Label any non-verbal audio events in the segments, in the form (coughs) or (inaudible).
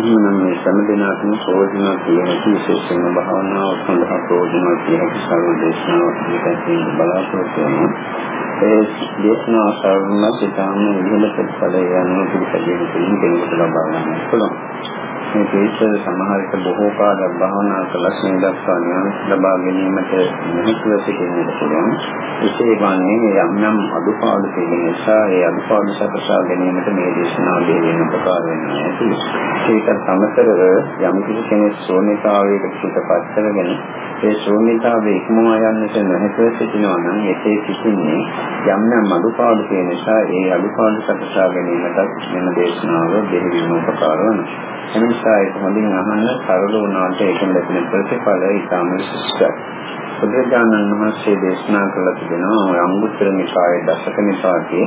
එහෙනම් මේ සම්දෙනාටම ප්‍රයෝජන තියෙන විශේෂයෙන්ම භාවනාව සඳහා ප්‍රයෝජන තියෙන සාරි දේශනාවක් පිළිපැදින් බලාපොරොත්තු වෙනවා. ඒ දේශනාව සාරම සිතාම ඉහළ ප්‍රතිඵලය යන පිළිපැදින් කෙනෙකුට ලබා ගන්න පුළුවන්. මේ තේසර සමහරට බොහෝ කාලයක් භාවනා කළස්නේ දක්වා ඥාන ලබා ගැනීමට නිහිතව සිටින්නට පුළුවන්. එසේ වන්නේ යම් යම් අදුපාඩු තියෙන නිසා ඒ අදුපාඩු සකසා ගැනීමට මේ දේශනාව දෙවියන් උපකාර වෙනවා ඇති. ඒකට සමතරව යම් කිසි කෙනෙක් ශූන්‍යතාවයකට පිටපත් කරගෙන ඒ ශූන්‍යතාවයේ ඉක්මවා යන්නට නැහැව සිටිනවා නම් එසේ සිටින්නේ යම් යම් අදුපාඩු තියෙන නිසා ඒ අදුපාඩු සකසා ගැනීමට මෙම දේශනාව දෙවියන් උපකාර වෙනවා. එනිසා ඒක හොඳින් අහන්න සරල වුණාට ඒකෙන් ලැබෙන ප්‍රතිඵල ඉතාම විශිෂ්ටයි. බුදුරජාණන් වහන්සේ දේශනා කළ තිබෙනවා අංගුත්තර නිකායේ දසක නිපාතයේ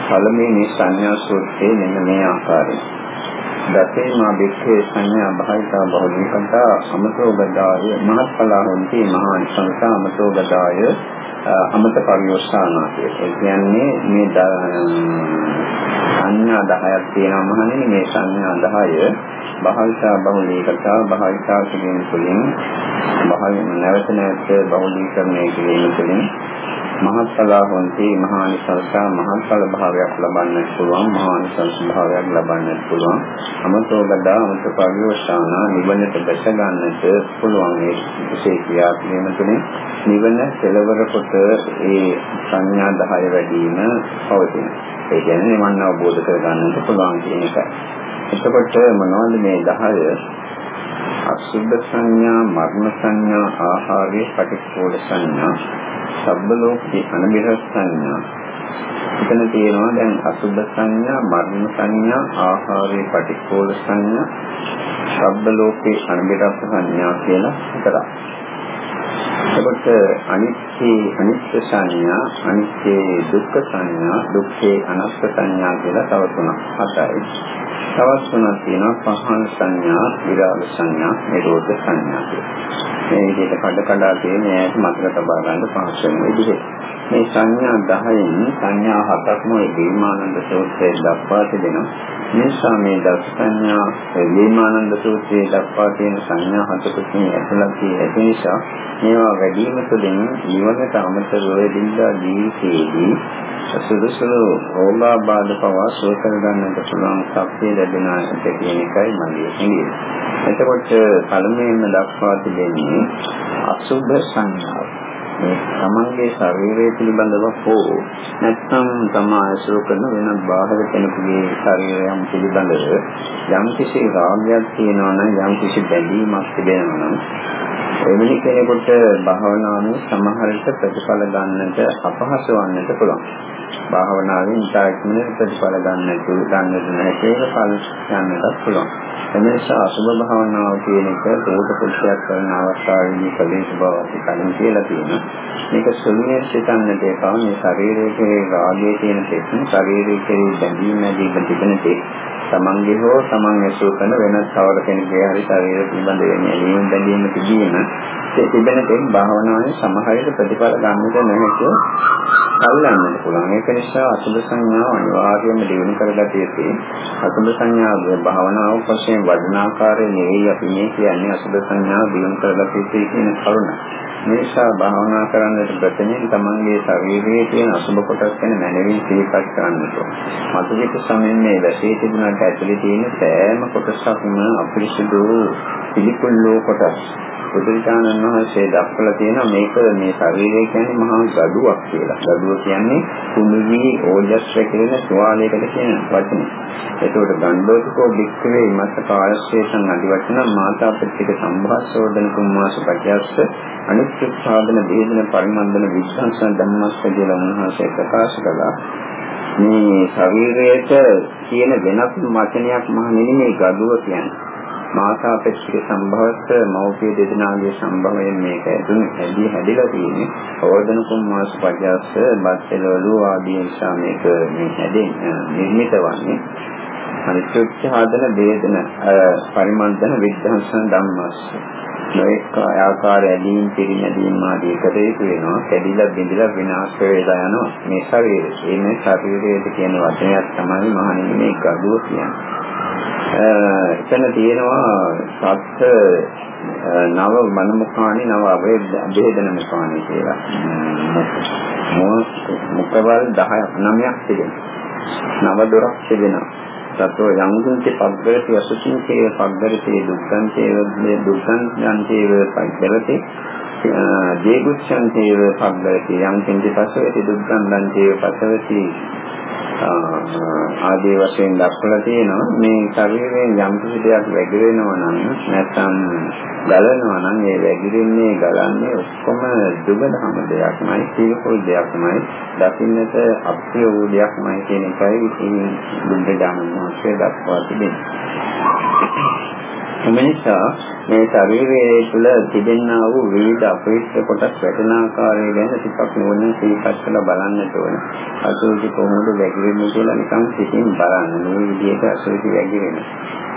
පළමුවෙනි සංඥා සූත්‍රයේ මෙන්න මේ ආකාරයෙන්. දතේ මා බික්ඛේ සංඥා භාවිතා බහුලීකතා අමතෝ ගදාය මහත්ඵලා හොන්ති මහා සංසා අමතෝ ගදාය අමත පරිවස්සානාතිය. ඒ කියන්නේ මේ සංඥා 10ක් තියෙනවා මහණෙනි මේ සංඥා 10 භාවිතා බහුලීකතා භාවිතා කිරීම තුළින් භාවිත නැවත නැවත බහුලීකරණය කිරීම තුළින් මහත්ඵලා හොන්ති මහානිසංසා මහත්ඵල භාවයක් ලබන්නට පුළුවන් මහානිසංස භාවයක් ලබන්නට පුළුවන් අමතෝ ගදා අමත පරිවර්ෂාන නිවනට දැස ගන්නට පුළුවන් ඒ විශේෂ ක්‍රියා කිරීම තුළින් නිවන කෙලවර කොට ඒ සංඥා 10 වැඩි වීම පවතින. ඒ කියන්නේ නිවන් අවබෝධ කර ගන්නට පුළුවන් කියන එකයි. එතකොට මොනවද මේ 10 අසුද්ධ සංඥා, මරණ සංඥා, ආහාරයේ පටිච්චෝල සංඥා, සබ්බ ලෝකේ අනිමිර සංඥා. එතන තියෙනවා දැන් අසුද්ධ සංඥා, මරණ සංඥා, ආහාරයේ පටිච්චෝල සංඥා, සබ්බ ලෝකේ අනිමිර සංඥා කියලා හතරක්. එතකොට අනිත්‍ය අනිත්‍ය සංඥා අනිත්‍ය දුක්ඛ සංඥා දුක්ඛේ අනාත්ම සංඥා කියලා තව තුනක් හතරයි. තවත් තුනක් තියෙනවා පහන් සංඥා විරාග සංඥා නිරෝධ සංඥා කියලා. මේ විදිහට කඩ කඩා තියෙන ඈත මතක තබා ගන්න පහසු වෙන විදිහට. මේ සංඥා 10න් සංඥා හතක්ම ඒ දීමානන්ද සූත්‍රයේ දක්වා තිබෙනවා. නිසා මේ දස් සංඥා දීමානන්ද සූත්‍රයේ දක්වා තියෙන සංඥා හතකින් ඇතුළත් ඇති නිසා මේවා වැඩිම තුළින් ජීවනට අමතරව දිනදා ජීවිතයේදී සුදුසුළු රෝගාබාධ පවා සුව කර ගන්නට පුළුවන් ශක්තිය ලැබෙනාට කියන එකයි මගේ හිතේ. එතකොට පළමුවෙන්ම දක්වා තිබෙන්නේ අසුභ සංඥාව. මේ තමන්ගේ ශරීරය පිළිබඳව හෝ නැත්නම් තමා ඇසුරු කරන වෙනත් බාහිර කෙනෙකුගේ ශරීරයන් පිළිබඳව යම් කිසි රාගයක් තියෙනවා නම් යම් කිසි බැඳීමක් තිබෙනවා නම් එවැනි කෙනෙකුට භාවනාවේ සමහර විට ප්‍රතිඵල ගන්නට අපහසු වන්නට පුළුවන්. භාවනාවෙන් ඉතාලි ප්‍රතිඵල ගන්නට ගන්නට නැහැ ඒක පල් යන්නත් පුළුවන්. එනිසා අසුභ භාවනාව කියන එක රෝධ පුරුෂයක් කරන අවස්ථාවේදී ප්‍රදේශ බව අපි කලින් කියලා තියෙනවා. මේක සුළුයෙන් සිතන්නට එපා. මේ ශරීරයේ රාගයේ තියෙන තෙත් ශරීරයේ බැඳීම් නැති තිබෙන තෙත් තමන්ගේ හෝ තමන් ඇසුරු කරන වෙනත් කවර කෙනෙකුගේ හරි ශරීර පිළිබඳ වෙන ඇලීම් බැඳීම තිබීම ඒ තිබෙන තෙක් භාවනාවේ සමහර විට ප්‍රතිඵල ගන්නට නැහැ කල්ලන්නට පුළුවන්. ඒක නිසා අසුබ සංඥාව අනිවාර්යයෙන්ම දිනු කරගත යුතුයි. අසුබ සංඥාව භාවනාව වශයෙන් වඩනාකාරය නෙවෙයි අපි මේ කියන්නේ අසුබ සංඥාව දිනු කරගත යුතුයි කියන කරුණ. මේ නිසා භාවනා කරන්නට ප්‍රථමයෙන් තමන්ගේ ශරීරයේ තියෙන අසුබ කොටස් ගැන මනමින් සිහිපත් කරන්නට ඕන. මතුපිට සමෙන් මේ වැසේ තිබුණාට ඇතුලේ තියෙන සෑම කොටසක්ම අපිරිසුදු පිළිකුල් කොටස්. බුදුරජාණන් වහන්සේ දක්වලා තියෙනවා මේක මේ ශරීරය කියන්නේ මහා ගඩුවක් කියලා. ගඩුව කියන්නේ කුණුවි ඕජස් රැකෙන ස්වාලයකට කියන වචනේ. ඒකෝට ගණ්ඩෝතිකෝ භික්ඛවේ මත කායස්සේසං අදිවචන මාතා පිටික සම්භාසෝදන කුම්මාස පටියස්ස අනිත්‍ය සාධන වේදන පරිමන්දන විශ්වාසන ධම්මස්ස කියලා උන්වහන්සේ ප්‍රකාශ කළා. මේ ශරීරයට කියන වෙනස් වචනයක් මහ නෙමෙයි ගඩුව කියන්නේ. මාතා පෙච්චේ සම්භවස්ස මෞපිය දෙදෙනාගේ සම්භවයෙන් මේක ඇතුළු ඇදී හැදිලා තියෙන්නේ. ඕර්ධන කුම්මාස පජාස්ස බස්සලවලු ආදී නිසා මේක මේ හැදෙන් නිර්මිත වන්නේ. අනිත්‍යච්ඡ හදන වේදන පරිමන්තන විද්ධාංශන ධම්මස්ස. නොඑක ආකාර ඇලීම් පිරිනැදීම් ආදී එකට හේතු වෙනවා. කැඩිලා බිඳිලා විනාශ වෙලා යනවා මේ ශරීරය. මේ ශරීරයේ කියන වචනයක් තමයි මහණෙනි මේ ගඩුව කියන්නේ. එතන තියෙනවා සත්‍ය නව මනමුඛානි නව අභේදන මුඛානි කියලා. මුඛවල 10ක් 9ක් තිබෙනවා. නව දොරක් තිබෙනවා. සතෝ යංගුන්ති පබ්බරති අසුචින්තේ පබ්බරති දුක්ඛන්තේ දුක්ඛන්තේ පබ්බරති දේගුච්ඡන්තේ පබ්බරති යම් කිංචි පසවති දුක්ඛන්තේ පසවති ආදී වශයෙන් දක්වලා තියෙනවා. මේ ශරීරයෙන් යම් කිසි දෙයක් වැగిරෙනවා නම් නැත්නම් ගලනවා නම් ඒ වැగిරෙන්නේ ගලන්නේ ඔක්කොම දුබදහම දෙයක්මයි සීලපොල් දෙයක්මයි දකින්නට අප්‍රිය වූ දෙයක්මයි කියන එකයි මේ බුද්ධ ඥානමහත්ය දක්වා එම නිසා මේ ශරීරයේ තුල තිබෙනා වූ විවිධ අපේක්ෂ කොටස් වැටෙන ආකාරය ගැන ටිකක් නුවණින් සිහිපත් කරලා බලන්නට ඕන. අසුචි කොහොමද වැగిරෙන්නේ කියලා නිකන් සිතින් බලන්න. මේ විදිහට අසුචි වැగిරෙනවා.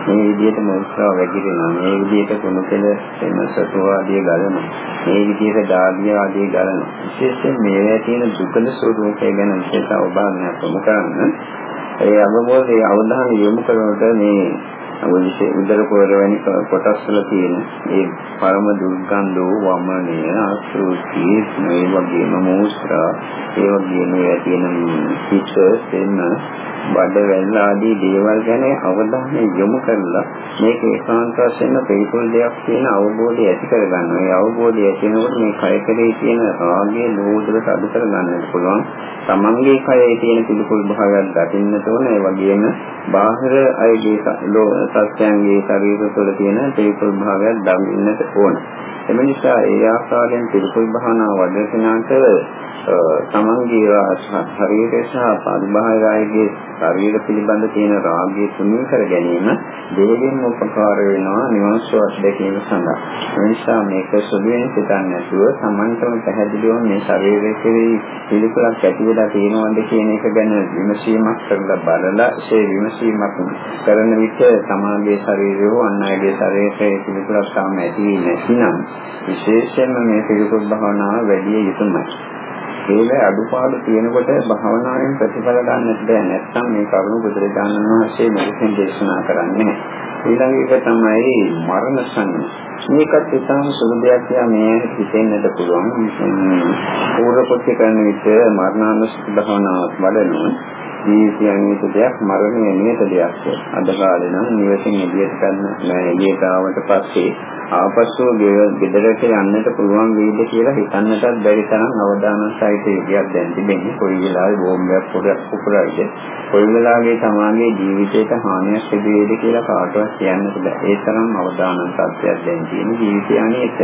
මේ විදිහට මොස්සා වැగిරෙනවා. මේ විදිහට කුණු පෙළ එන සතු ආදී ගලනවා. මේ විදිහට ධාර්මිය ආදී ගලනවා. විශේෂයෙන් මේවා තියෙන දුකල ස්වરૂපය ගැන විශේෂ අවධානයක් යොමු කරන්න. ඒ අනුමෝදේ අවධානය යොමු කරනකොට මේ විශේෂ උදර පොර වැනි කොටස් වල තියෙන ඒ පරම දුර්ගන්ධෝ වමනය අසුචි මේ වගේම මෝස්ත්‍රා ඒ වගේම ඒ තියෙන පිට සෙන්න බඩ වැල් ආදී දේවල් ගැන අවධානය යොමු කරලා මේක ඒකාන්ත වශයෙන් පිළිකුල් දෙයක් කියන අවබෝධය ඇති කරගන්න. ඒ අවබෝධය ඇතිවෙනකොට මේ කය කෙරෙහි තියෙන රාගය ලෝභයට අඩු කරගන්නත් පුළුවන්. තමන්ගේ කයේ තියෙන පිළිකුල් භාවයක් දකින්නට ඕන. ඒ වගේම බාහිර අයගේ සත්‍යයන්ගේ ශරීර තුළ තියෙන පිළිකුල් භාවයක් දකින්නට ඕන. එම නිසා ඒ ආකාරයෙන් පිළිකුල් භාවනාව වඩසනාට තමන්ගේ ශරීරය සහ පරිබාහිරයේ ශරීර පිළිබඳ තියෙන රාගය තුනී කර ගැනීම දෙයෙන් උපකාර වෙනවා නිවන්සුවක් දැකීම සඳහා. ඒ නිසා මේක සුදුවෙන් සිතන්නේ නැතුව තමන්ටම පැහැදිලිව මේ ශරීරයේ කෙරෙහි පිළිකුලක් ඇති වෙලා තියෙනවද කියන එක ගැන විමසීමක් කරලා බලලා ඒ විමසීමක් කරන විට තමාගේ ශරීරය හෝ අන් අයගේ ශරීරයේ පිළිකුලක් තාම ඇති නැතිනම් විශේෂයෙන්ම මේ පිළිකුල් භාවනාව වැඩි යුතුමයි. ඒවැ අඩුපාඩු තියෙනකොට භාවනාවෙන් ප්‍රතිඵල ගන්නට බෑ. නැත්නම් මේ කරුණු බුදුරජාණන් වහන්සේ මෙලෙසින් දේශනා කරන්නේ ඊළඟ එක තමයි මරණ සංඥා. මේකත් ඉතාම සුළු දෙයක් කියලා මේ හිතෙන්නට පුළුවන්. පූර්ව කොට කරන විට මරණානුස්සති භාවනාවක් වඩනවා. ජීවිතයන්විත දෙයක් මරණය නියත දෙයක්. අද කාලේ නම් නිවසින් එළියට ගන්න එළියට ආවට පස්සේ ආපසු ගෙදරට යන්නට පුළුවන් වේද කියලා හිතන්නටත් බැරි තරම් අවදානම සහිත යුගයක් දැන් තිබෙන්නේ. කොයි වෙලාවෙ බෝම්බයක් පොඩක් පුපුරයිද? කොයි වෙලාවෙ තමාගේ ජීවිතයට හානියක් සිදු වේද කියලා කාටවත් කියන්නට බෑ. ඒ තරම් අවදානම සත්‍යයක් දැන් තියෙන ජීවිතය අනේත.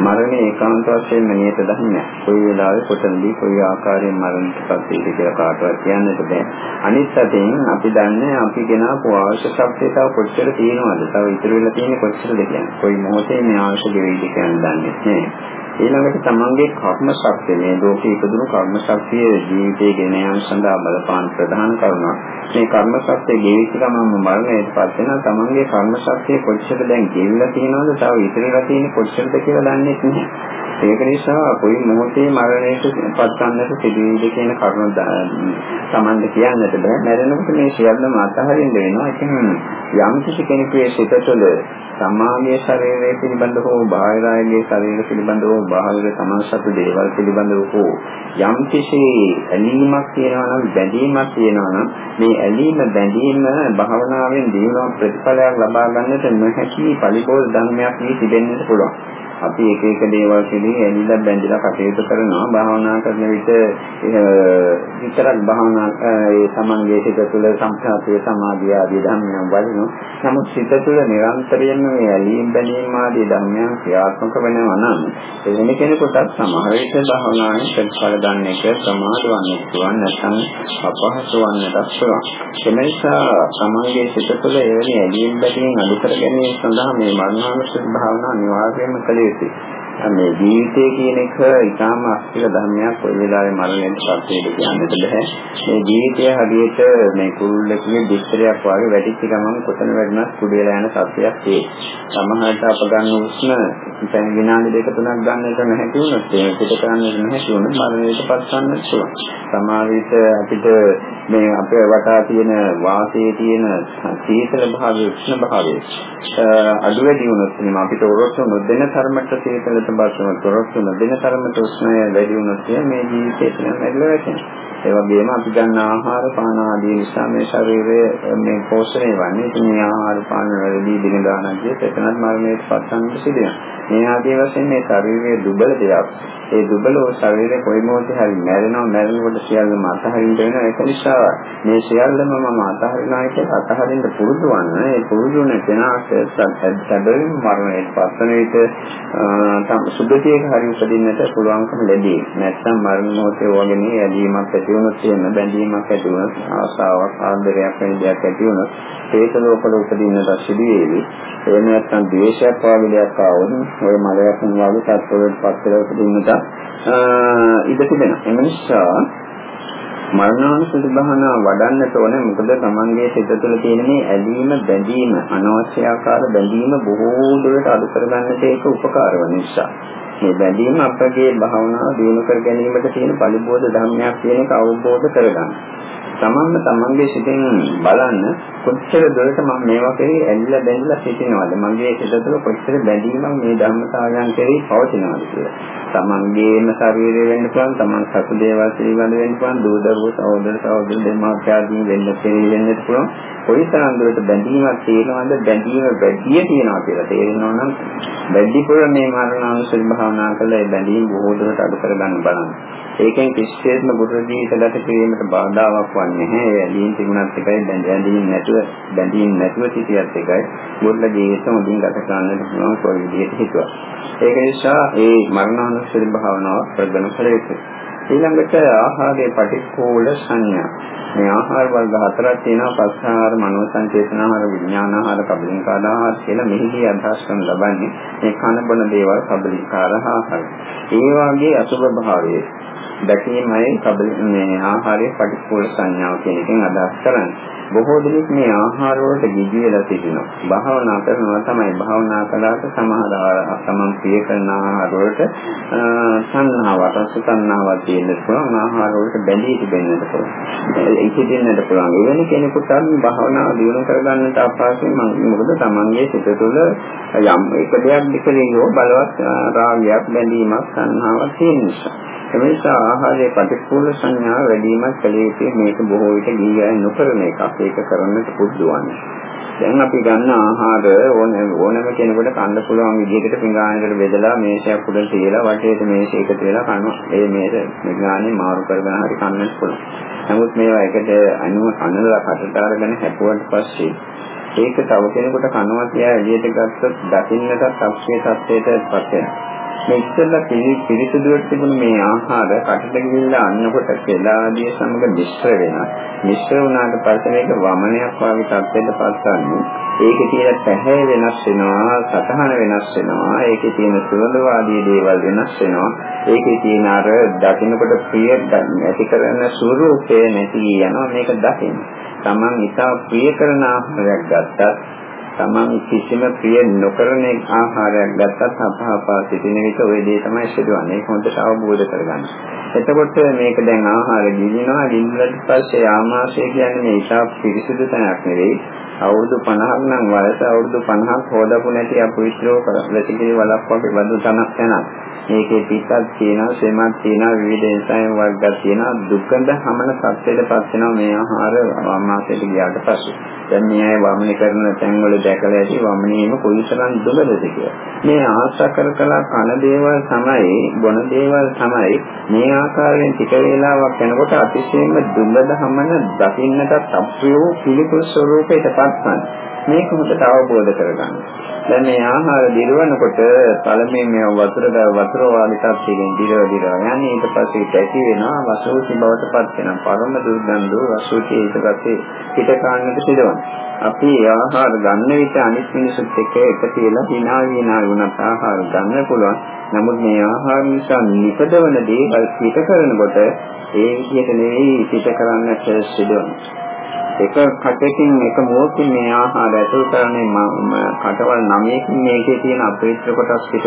මරණය ඒකාන්ත වශයෙන්ම නියත ධර්මයක්. කොයි වෙලාවෙ කොතනදී කොයි ආකාරයෙන් මරණයටපත් වේද කියලා කාටවත් කියන්නට බෑ. අනිත් අතින් අපි දන්නේ අපි ගෙනාපු අවශ්‍ය ශක්තිය තව කොච්චර තියෙනවද? තව ඉතුරු වෙලා තියෙන්නේ කොච්චරද කියන්නේ. කොයි මොහොතේ මේ අවශ්‍ය දෙවිද කියන දන්නේ නැහැ. ඊළඟට තමන්ගේ කර්ම ශක්තිය මේ ලෝකේ ඉපදුණු කර්ම ශක්තිය ජීවිතේ ගෙන යාම සඳහා බලපාන ප්‍රධාන කරුණක්. මේ කර්ම ශක්තිය ගෙවිච්ච ගමන් මරණයට පත් වෙන තමන්ගේ කර්ම ශක්තිය කොච්චර දැන් ගෙවිලා තියෙනවද තව ඉතිරිලා තියෙන්නේ කොච්චරද කියලා දන්නේ නැහැ. ඒක නිසා කොයි මොහොතේ මරණයට පත්වන්නට සිදුවේද කියන කරුණ තමන්ට කියන්නට බෑ. මැරෙනකොට මේ සියල්ලම අතහරින්න වෙනවා. ඉතින් යම් කිසි කෙනෙකුගේ සිත තුළ සමාගයේ ශරීරය පිළිබඳව හෝ බාහිර අයගේ ශරීර පිළිබඳව හෝ බාහිර තමන් සතු දේවල් පිළිබඳව හෝ යම් කිසි ඇලීමක් තියෙනවා නම් බැඳීමක් තියෙනවා නම් මේ ඇලීම බැඳීම භාවනාවෙන් දිනන ප්‍රතිඵලයක් ලබා ගන්නට නොහැකි පරිපෝෂ ධර්මයක් වී තිබෙන්නට පුළුවන්. අපි එක එක දේවල් කෙරෙහි ඇලිලා බැඳිලා කටයුතු කරනවා. භාවනා කරන විට විතරක් භාවනා ඒ සමන්ගේ සිත තුළ සම්ප්‍රාප්තිය සමාධිය ආදී ධර්මයන් වඩනවා නමුත් සිත තුළ නිරන්තරයෙන්ම මේ ඇලීම් බැඳීම් ආදී ධර්මයන් ක්‍රියාත්මක වෙනවා නම් එවැනි කෙනෙකුට සමහර විට භාවනාවේ ප්‍රතිඵල ගන්න එක ප්‍රමාද වන්නත් පුළුවන් නැත්නම් අපහසු වන්නත් පුළුවන් ඒ නිසා සමන්ගේ සිත තුළ එවැනි ඇලීම් බැඳීම් අඩු කර ගැනීම සඳහා මේ මරණානුස්සති භාවනාව අනිවාර්යයෙන්ම කළ යුතුයි. මේ ජීවිතය කියන එක ඊටාම අස්තික ධර්මයක් ඔය වෙලාවේ මරණයට පත් වෙන්න කියන්නට බෑ. මේ ජීවිතය හරියට මේ කුරුල්ලකගේ බිස්තරයක් වගේ වැටිච්ච ගමන් කොතන වැටුණත් කුඩේලා යන සත්‍යයක් තියෙයි. සමහරට අප ගන්න උෂ්ණ දැන් විනාඩි දෙක තුනක් ගන්නට නැති වුණොත් ඒක පිට කරන්න නැති වුණොත් මරණයට පත් වෙන්න පුළුවන්. සමහර විට අපිට මේ අපේ වටා තියෙන වාසයේ තියෙන සීතල භාවය උෂ්ණ භාවය අඩු වැඩි වුණොත් එහෙනම් අපිට ඔරොත්තු නොදෙන තරමට සීතලට බස්සන ඔරොත්තු නොදෙන තරමට උෂ්ණය වැඩි වුණොත් මේ ජීවිතේ තියෙන මැරෙලා වැටෙනවා. ඒ වගේම අපි ගන්න ආහාර පාන ආදී නිසා මේ ශරීරය මේ පෝෂණය වන්නේ. ඉතින් මේ ආහාර පාන වලදී දින ගානක් ගියත් එතනත් මරණයට පත්වන්නට සිදු වෙනවා. මේ ආදී වශයෙන් මේ ශරීරයේ දුබල දෙයක්. ඒ දුබල ශරීරය කොයි මොහොතේ හරි මැරෙනවා මැරෙනකොට සියල්ලම අතහරින්න වෙනවා. ඒක නිසා මේ සියල්ලම මම අතහරිනවා කියලා අතහරින්න පුරුදු වන්න. ඒ පුරුදු වෙන කෙනාට සැබවින් මරණයට පත්වන විට සුභතියක හරි උපදින්නට පුළුවන්කම ලැබේ. නැත්නම් මරණ මොහොතේ වගේ ඇදීමක් ඇති වුණොත් එහෙම බැඳීමක් ඇති වුණොත් ආසාවක් ආදරයක් වෙන දෙයක් ඇති වුණොත් ඒක ලෝකවල උපදින්නට සිදු වේවි. එහෙම නැත්නම් ද්වේෂයක් වගේ දෙයක් ආවොත් ඔය මලයක් වගේ තත්ත්වවලට පත් වෙලා උපදින්නට ඉඩ තිබෙනවා. එම නිසා මරණානුසති භාවනා වඩන්නට ඕනේ මොකද තමන්ගේ සිත තුළ තියෙන මේ ඇලීම බැඳීම අනවශ්‍ය ආකාර බැඳීම බොහෝ දුරට අඩු කරගන්නට ඒක උපකාර වන නිසා මේ බැඳීම අපගේ භාවනාව දියුණු කර ගැනීමට තියෙන පරිබෝධ ධර්මයක් කියන එක අවබෝධ කරගන්න. තමන්ම තමන්ගේ සිතෙන් බලන්න කොච්චර දුරට මම මේවා කෙරෙහි ඇලිලා බැඳලා සිටිනවද මගේ සිත තුළ කොච්චර බැඳීමක් මේ ධර්මතාවයන් කෙරෙහි පවතිනවද කියලා. තමන්ගේම ශරීරය වෙන්න පුළුවන් තමන් සතු දේවල් පිළිබඳ වෙන්න පුළුවන් දූ දරුවෝ සහෝදර සහෝදර දෙමාපියන් වෙන්න කෙරෙහි වෙන්න පුළුවන්. කොයිතරම් දුරට බැඳීමක් තියෙනවද බැඳීම වැඩි තියෙනවා කියලා තේරෙනවා නම් වැඩිපුර මේ මරණානුසති භාවනා කළා ඒ බැඳීම් බොහෝ දුරට අඩු කරගන්න බලන්න. ඒකෙන් කිසිසේත්ම බුදු ජීවිත ගත කිරීමට බාධාවක් වන්නේ නැහැ. ඒ ඇලීම් තිබුණත් එකයි බැඳීම් නැතුව බැඳීම් නැතුව සිටියත් එකයි. බුද්ධ ජීවිතම උදින් ගත කරන්නට පුළුවන් කොයි විදිහට හිතුවා. ඒක නිසා ඒ මරණානුස්සති භාවනාව ප්‍රගුණ කළ යුතුයි. ඊළඟට ආහාරයේ පටික්කුල සංඥා. මේ ආහාර වර්ග හතරක් තියෙනවා පස්හාර, මනෝ සංචේතනාහාර, විඥානාහාර, කබලින්කාදාහාර කියලා මෙහිදී අදහස් කරන ලබන්නේ මේ කන බොන දේවල් කබලින්කාර ආහාර. ඒ වාගේ අසුභ භාවයේ දැකීමයි කබල මේ ආහාරයේ පටික්කුල සංඥාව කියන එකෙන් අදහස් කරන්නේ. බොහෝ දෙනෙක් මේ ආහාර වලට ගිජි වෙලා සිටිනවා. භාවනා කරනවා තමයි භාවනා කළාට සමහර තමන් ප්‍රිය කරන ආහාර වලට සංහාවක් රසතණ්හාවක් තියෙන්න පුළුවන්. ආහාර වලට බැඳී තිබෙන්නට පුළුවන්. ඒක දෙන්නට පුළුවන්. එවැනි කෙනෙකුට භාවනාව දියුණු කරගන්නට අපහසුයි. මොකද තමන්ගේ සිත තුළ යම් එක දෙයක් දෙකලියෝ බලවත් රාගයක් බැඳීමක් සංහාවක් තියෙන නිසා. එනිසා ආහාරයේ ප්‍රතිකූල සංඥා වැඩිමත් කළ යුතුයි මේක බොහෝ විට ගිහියන් නොකරන එකක්. ඒක කරන්නට පුදුවන්නේ. දැන් අපි ගන්න ආහාර ඕන ඕනම කෙනෙකුට කන්න පුළුවන් විදිහකට පිඟානකට බෙදලා මේෂයක් උඩ තියලා වටේට මේෂයක තියලා කනවා. ඒ මේෂ පිඟානේ මාරු කරගෙන හරි කන්නත් පුළුවන්. නමුත් මේවා එකට අනුව අනලා කටට අරගෙන හැපුවට පස්සේ ඒක තව කෙනෙකුට කනවා කියලා එළියට ගත්තොත් දකින්නට අක්ෂේ තත්ත්වයට පත් වෙනවා. මේ ඉස්සෙල්ලා පිරිසිදුවට තිබුණ මේ ආහාර කටට ගිහිල්ලා අන්නකොට පෙළාදිය සමග මිශ්‍ර වෙනවා. මිශ්‍ර වුණාට පස්සේ මේක වමනයක් වගේ තත්ත්වයට පත්වන්නේ. ඒකේ තියෙන පැහැ වෙනස් වෙනවා, සතහන වෙනස් වෙනවා, ඒකේ තියෙන සුවඳ වාදී දේවල් වෙනස් වෙනවා. ඒකේ තියෙන අර දකින්නකොට ප්‍රිය ඇති කරන ස්වરૂපය නැති යනවා මේක දකින්න. Taman ඉතා ප්‍රිය කරන ආහාරයක් ගත්තත් තමන් කිසිම ප්‍රිය නොකරන ආහාරයක් ගත්තත් අපහපා සිටින විට ওই දේ තමයි සිදුවන්නේ. ඒක හොඳට අවබෝධ කරගන්න. එතකොට මේක දැන් ආහාර ගිලිනවා ගිලිනට පස්සේ ආමාශය කියන්නේ මේ ඉතා පිරිසිදු තැනක් නෙවෙයි. අවුරුදු 50ක් නම් වයස අවුරුදු 50ක් හොදපු නැති අපවිත්‍රව වැසිකිලි වලක් වගේ බඳු තනක් යනවා. මේකේ පිටක් තියෙනවා, සෙමක් තියෙනවා, විවිධ එන්සයිම් වර්ග තියෙනවා. දුක්ඛඳ හමන සත්‍යයටපත් වෙනවා මේ ආහාර ආමාශයට ගියාට පස්සේ. දැන් මේ අය වමනය කරන තැන්වල දැකලා ඇති වමනීම කොයිතරම් දුබලද කියලා. මේ ආශා කර කල කන දේවල් තමයි, බොන දේවල් තමයි මේ ආකාරයෙන් ටික වේලාවක් යනකොට අතිශයින්ම දුබල හමන දකින්නට අප්‍රිය පිළිකුල් ස්වરૂපයටපත් වන්නේ. මේක හොඳට අවබෝධ කරගන්න. දැන් මේ ආහාර දිරවනකොට පළමුවෙන් මේ වතුර වතුර වාගේ තත්ත්වයෙන් දිරව දිරව යන්නේ ඊට පස්සේ ඇති වෙනවා වසෝසි බවට පත් වෙනවා. පරම දුර්ගන්ධ වසෝසි ඊට පස්සේ පිට කාන්නට සිදුවනවා. අපි ආහාර ගන්න විට අනිත් මිනිසුත් එක්ක එක තියලා hina hina වුණත් ආහාර ගන්න පුළුවන්. නමුත් මේ ආහාර නිසා නිපදවන දේවල් පිට කරනකොට ඒ විදිහට නෙවෙයි පිට කරන්නට සිදුවන්නේ. එක කටකින් එක මොහොතින් මේ ආහාර ඇතුල් කරන්නේ කටවල් නවයකින් මේකේ තියෙන අපේක්ෂ කොටස් පිට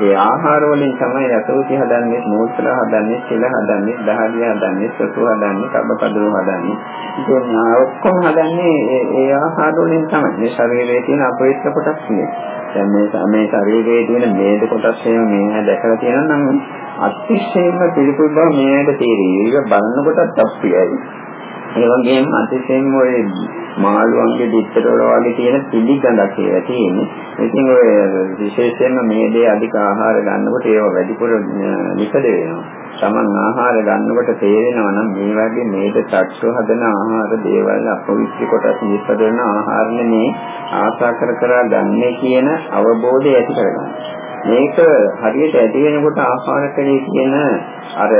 ඒ ආහාර වලින් තමයි ඇතුල්ටි හදන්නේ, මූත්‍රා හදන්නේ, සිල හදන්නේ, දහදිය හදන්නේ, සතු හදන්නේ, කබ්බකඩුව හදන්නේ. ඉතින් ඔක්කොම හදන්නේ ඒ ආහාර වලින් තමයි. මේ ශරීරයේ තියෙන අපේක්ෂ කොටස් නේ. දැන් මේ මේ ශරීරයේ තියෙන මේද කොටස් එහෙම මේ දැකලා තියෙනවා නම් අතිශයින්ම පිළිකුල් බව මේකට තේරෙයි. ඒක බලනකොටත් අප්‍රියයි. ඒ වගේම අතිශයින්ම ඔය මාළුවන්ගේ දිත්තර වගේ තියෙන පිළිගඳක් කියලා තියෙන්නේ. ඉතින් ඔය විශේෂයෙන්ම මේ දේ අධික ආහාර ගන්නකොට ඒව වැඩිපුර නිපද වෙනවා. Taman ආහාර ගන්නකොට තේරෙනවා නම් මේ වගේ මේක චක්ෂු හදන ආහාර දේවල් අපවිත්‍ර කොටස් නිපද වෙන ආහාර නෙමේ ආශා කර කර ගන්නේ කියන අවබෝධය ඇති කරගන්න. මේක හරියට ඇති වෙනකොට ආහාර කලේ කියන අර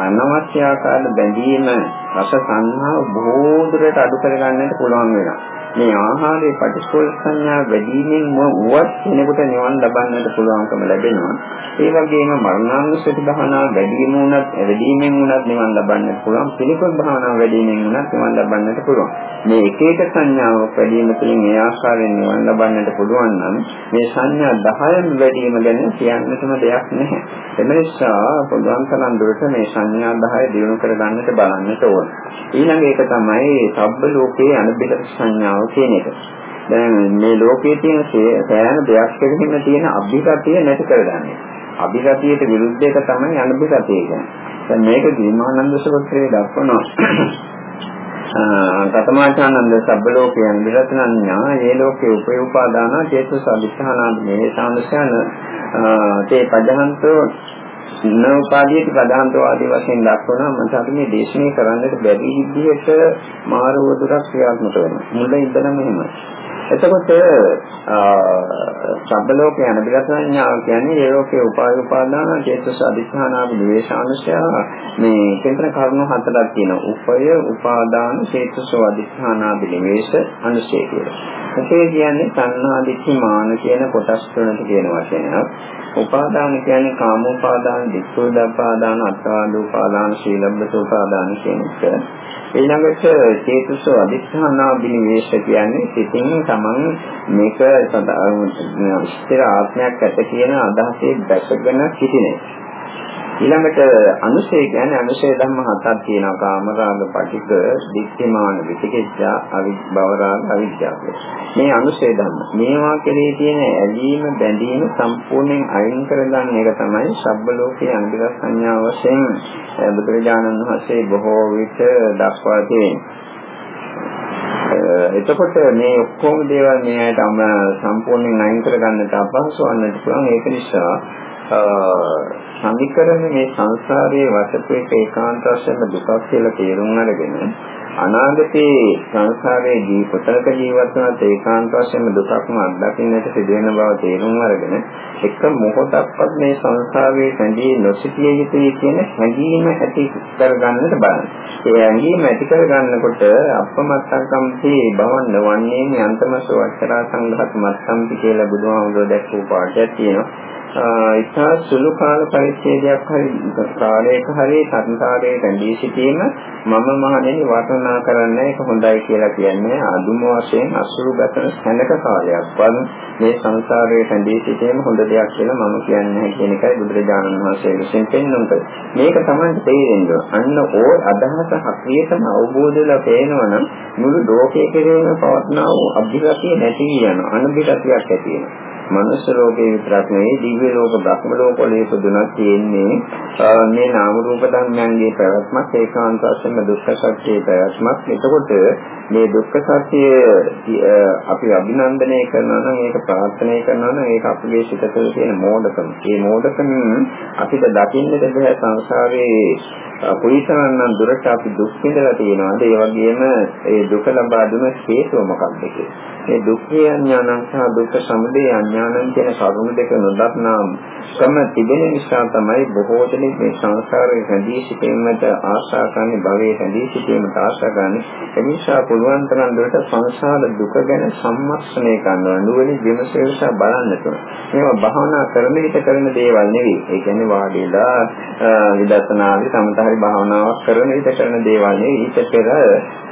අනවශ්‍ය ආකාර බැඳීම රස සංහාව බොහෝ දුරට අඩු කරගන්නට පුළුවන් වෙනවා. මේ ආහාරයේ පටිච්චෝල සංඥා වැඩිමෙන් වුවත් කෙනෙකුට නිවන් ලබන්නට පුළුවන්කම ලැබෙනවා. ඒ වගේම මරණානුස්සති භාවනා වැඩිම වුණත් වැඩිමෙන් වුණත් නිවන් ලබන්නට පුළුවන්. පිළිපොත් භාවනා වැඩිමෙන් වුණත් නිවන් ලබන්නට පුළුවන්. මේ එක එක සංඥාවක් වැඩිම තුළින් ඒ ආකාරයෙන් නිවන් ලබන්නට පුළුවන් නම් මේ සංඥා 10න් වැඩිම ගැන කියන්නටම දෙයක් නැහැ. එම නිසා පුළුවන් තරම් දුරට මේ සංඥා 10 දිනු කර ගන්නට බලන්නට ඕන. ඊළඟ එක තමයි සබ්බ ලෝකයේ අනුබිල සංඥාව කියන එක. දැන් මේ ලෝකයේ තියෙන සෑම දෙයක් කෙරෙහිම තියෙන අභිගතිය නැති කරගන්නේ. අභිගතියට විරුද්ධ එක තමයි අනුබිගතිය කියන්නේ. දැන් මේක දීමානන්ද සූත්‍රයේ දක්වනවා. තතමාචානන්ද සබ්බ ලෝකයන් විරතනඤ්ඤා ඒ ලෝකේ උපයෝපාදාන චේතු සදිස්ථානාද මේ සාමසයන තේ පජහන්තෝ නෝපාදීති ප්‍රධානතෝ ආදී වශයෙන් දක්වනවා මම අපි මේ දේශනේ කරන්නට බැරි විදිහට මාරවදුරක් ක්‍රියාත්මක වෙනවා මුල ඉඳලම එහෙමයි එතකොට සබ්බ ලෝකේ යන විගතඥාව කියන්නේ ඒ ලෝකේ උපාය උපාදාන චේතස අධිෂ්ඨානාව නිවේශානුශය මේ කෙන්තර කරුණු හතරක් තියෙනවා උපය උපාදාන චේතස අධිෂ්ඨානාව නිවේශ අනුශය කියලා. ඒකේ කියන්නේ සංහා දිට්ඨි මාන කියන කොටස් තුනට කියන වචනයක්. උපාදාන කියන්නේ කාමෝපාදාන, ditthෝදාපාදාන, අත්වාදෝපාදාන, සීලබ්බතෝපාදාන කියන එක. ඊළඟට චේතසෝ අධිෂ්ඨානා බිනිවේෂ කියන්නේ සිතින් තමන් මේක ස්ථිර ආත්මයක් ඇත කියන අදහසේ දැකගෙන සිටින එක. ඊළඟට අනුශය කියන්නේ අනුශය ධර්ම හතක් තියෙනවා කාමරාග පටික දික්තිමාන විචිකිච්ඡා අවිභවරාග අවිද්‍යාව. මේ අනුශය ධර්ම. මේවා කෙරේ තියෙන ඇලීම බැඳීම සම්පූර්ණයෙන් අයින් කරගන්න එක තමයි සබ්බ ලෝකයේ අනිදි සංඥා වශයෙන් බුදුරජාණන් වහන්සේ බොහෝ විට දක්වා තියෙන්නේ. එතකොට මේ ඔක්කොම දේවල් මේ ඇයිට සම්පූර්ණයෙන් අයින් කරගන්නට අපහසු වන්නට පුළුවන් ඒක නිසා සමීකරණ මේ සංසාරයේ වශපු එක ඒකාන්ත වශයෙන්ම දුකක් කියලා තේරුම් අරගෙන අනාගතයේ සංසාරයේ ජීවිතයක ජීවත් වන ඒකාන්ත වශයෙන්ම දුකක්ම අත්දකින්නට සිදුවෙන බව තේරුම් අරගෙන එක මොහොතක්වත් මේ සංසාරයේ සැඳී නොසිටිය යුතුයි කියන හැඟීම ඇති කරගන්නට බලන්න. ඒ හැඟීම ඇති කරගන්නකොට අපමත්තකම්ති භවන්න වන්නේ අන්තම සවච්චරා සංඝාත මත්තම්ති කියලා බුදුහාමුදුරුවෝ දැක්වූ පාඩයක් තියෙනවා. ඉතා සුළු කාල පරිච්ඡේදයක් හරි කාලයක හරි සංසාරයේ රැඳී සිටීම මම මහණෙනි වර්ණනා කරන්න ඒක හොඳයි කියලා කියන්නේ අදුම වශයෙන් අසුරු ගතන සැනක කාලයක්වත් මේ සංසාරයේ රැඳී සිටීම හොඳ දෙයක් කියලා මම කියන්නේ කියන එකයි බුදුරජාණන් වහන්සේ විසින් පෙන්වන්නේ. මේක තමයි තේරෙන්නේ. අන්න ඕ අදහස හරියටම අවබෝධ වෙලා පේනවනම් මුළු ලෝකයේ කෙරෙන පවත්නා වූ අභිගතිය නැති යනවා. අනුභිගතියක් ඇති වෙනවා. මනුෂ්‍ය ලෝකේ විතරක් නෙවෙයි දිව්‍ය ලෝක බ්‍රහ්ම ලෝක වල ඉපදුනක් තියෙන්නේ මේ නාම රූප ධර්මයන්ගේ පැවැත්මක් ඒකාන්ත වශයෙන්ම දුක්ඛ සත්‍යයේ පැවැත්මක් එතකොට මේ දුක්ඛ සත්‍ය අපි අභිනන්දනය කරනවා නම් ඒක ප්‍රාර්ථනා කරනවා නම් ඒක අපගේ සිත තුළ තියෙන මෝඩකම. මේ මෝඩකම අපිට දකින්නට බෑ සංසාරේ පුරිසනන් දුරට අපි දුක් විඳලා තියෙනවාද ඒ වගේම ඒ දුක ලබා දුන හේතුව මොකක්ද කියලා. මේ දුක්ඛ ඥානං සහ දුක්ඛ සමුදය ඥානං විඥානං කියන කරුණු දෙක නොදක්නා ක්‍රම තිබෙන නිසා තමයි බොහෝ දෙනෙක් මේ සංසාරේ රැඳී සිටීමට ආශා කරන්නේ භවයේ රැඳී සිටීමට ආශා කරන්නේ ඒ නිසා පුළුවන් තරම් දුරට සංසාර දුක ගැන සම්මස්නය කරනවා නුවණින් විමසලා බලන්න ඕන. මේවා භාවනා කරන විට කරන දේවල් නෙවෙයි. ඒ කියන්නේ වාඩිලා විදර්ශනාවේ සමතහරි භාවනාවක් කරන විට කරන දේවල් නෙවෙයි. ඊට පෙර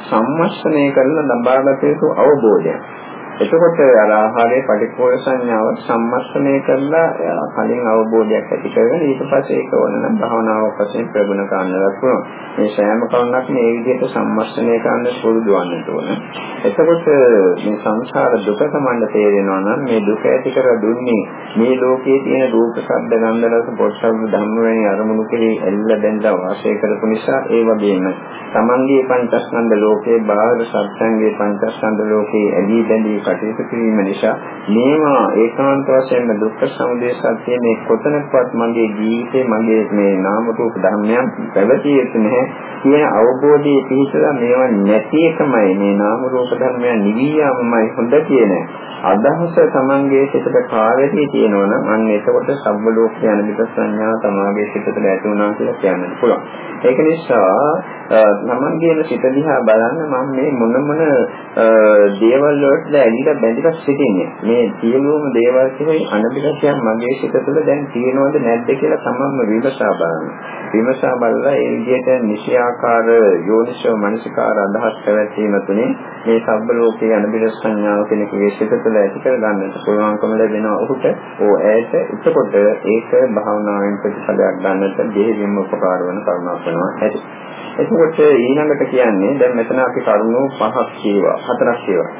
සම්මස්නය කරලා ලබාගත යුතු අවබෝධයක්. එතකොට අර ආහාරයේ පටික්කුල සංඥාව සම්මස්තනය කරලා කලින් අවබෝධයක් ඇති කරගෙන ඊට පස්සේ ඒක ඕන නම් භාවනාවක් වශයෙන් ප්‍රගුණ කරන්නවත් පුළුවන්. මේ සෑම කරුණක් මේ විදිහට සම්මස්තනය කරන්න පුරුදු වන්නට ඕන. එතකොට මේ සංසාර දුක සමන්න තේරෙනවා නම් මේ දුක ඇති කර දුන්නේ මේ ලෝකයේ තියෙන රූප, ශබ්ද, ගන්ධ, රස, පොට්ටබ්බ ධම්ම වැනි අරමුණු කෙරෙහි එල්ල බැඳලා වාසය කරපු නිසා ඒ වගේම තමන්ගේ පංචස්කන්ධ ලෝකයේ බාහිර සත්‍යංගේ පංචස්කන්ධ ලෝකයේ ඇලී බැඳී කටයුතු කිරීම නිසා මේවා ඒකාන්ත වශයෙන්ම දුක්ඛ සමුදය සත්‍ය මේ කොතනකවත් මගේ ජීවිතේ මගේ මේ නාම රූප ධර්මයන් පැවතිය යුතු නැහැ කියන අවබෝධයේ පිහිටලා මේවා නැති එකමයි මේ නාම රූප ධර්මයන් නිවියාමයි හොඳ කියන අදහස තමන්ගේ සිතට කාර්යදී තියෙනවා නම් අන්න එතකොට සබ්බ ලෝක යන විද සංඥා තමාගේ සිතට ඇති වුණා කියලා කියන්න පුළුවන්. ඒක නිසා තමන්ගේම සිත දිහා බලන්න මම මේ මොන මොන දේවල් වලට ඇලිලා බැඳිලා සිටින්නේ. මේ සියලුම දේවල් කෙරෙහි අනබිරතියක් මගේ සිත තුළ දැන් තියෙනවද නැද්ද කියලා තමන්ම විමසා බලන්න. විමසා බලලා ඒ විදිහට නිශ්‍යාකාර යෝනිසෝ මනසිකාර අදහස් පැවැත්වීම තුනේ මේ සබ්බ ලෝකයේ අනබිර සංඥාව කෙනෙකුගේ සිත තුළ ඇති කර ගන්නට පුළුවන්කම ලැබෙනවා ඔහුට. ඕ ඈත එතකොට ඒක භාවනාවෙන් ප්‍රතිඵලයක් ගන්නට දෙහිවින්ම උපකාර වන කරුණක් වෙනවා ඇති. එතකොට ඊළඟට කියන්නේ දැන් මෙතන අපි කරුණු පහක් කියවා හතරක් කියවා.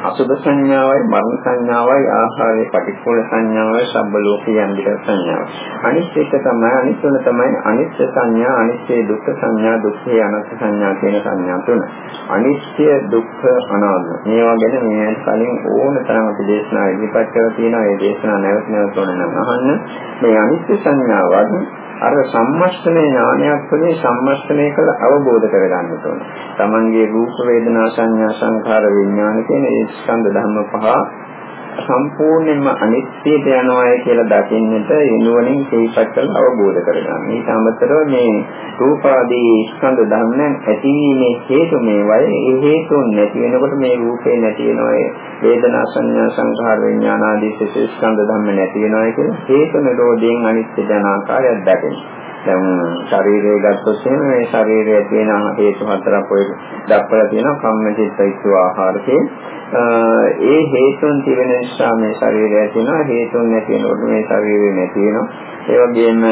අසුභ සංඥාවයි මරණ සංඥාවයි ආහාරයේ පටික්කුල සංඥාවයි සම්බ ලෝකයේ අන්දික සංඥාව. අනිත් එක තමයි අනිත් තුන තමයි අනිත්‍ය සංඥා අනිත්‍ය දුක්ඛ සංඥා දුක්ඛේ අනාත්ම සංඥා කියන සංඥා තුන. අනිත්‍ය දුක්ඛ අනාත්ම. මේවා ගැන මේ කලින් ඕන තරම් අපි දේශනා ඉදිරිපත් කරලා තියෙනවා. ඒ දේශනා නැවත නැවත ඕන නම් අහන්න. මේ අනිත්‍ය සංඥාවත් අර සම්මස්තනේ ඥානයක් තුනේ සම්මස්තනේ කළ අවබෝධ කරගන්න ඕන. Tamange රූප වේදනා සංඥා සංඛාර විඥාන කියන ඒ ස්කන්ධ ධර්ම පහ සම්පූර්ණයෙන්ම අනිත්‍යයට යනවායි කියලා දකින්නට යනුවණින් තේපත් කරලා අවබෝධ කරගන්න. මේ සම්බතරව මේ රූපාදී ස්කන්ධ ධර්මයන් ඇතිවීමේ හේතු මේවයි. ඒ හේතුන් නැති වෙනකොට මේ රූපේ නැති වෙනවායි. වේදනා සංඥා සංඛාර විඥාන ආදී ස්කන්ධ ධර්ම නැති වෙනවායි කියලා හේතු නිරෝධයෙන් අනිත්‍ය යන ආකාරයක් දකිනවා. දැන් ශරීරය ගත්තොත් එහෙම මේ ශරීරයේ තියෙන හේතු හතරක් ඔය දක්වලා තියෙනවා. කම්මචිත්ත ඉස්සු ආහාරකේ ඒ හේතුන් තිබෙන නිසා මේ ශරීරය තියෙනවා හේතුන් නැති වෙනකොට මේ ශරීරය නැති වෙනවා. ඒ වගේම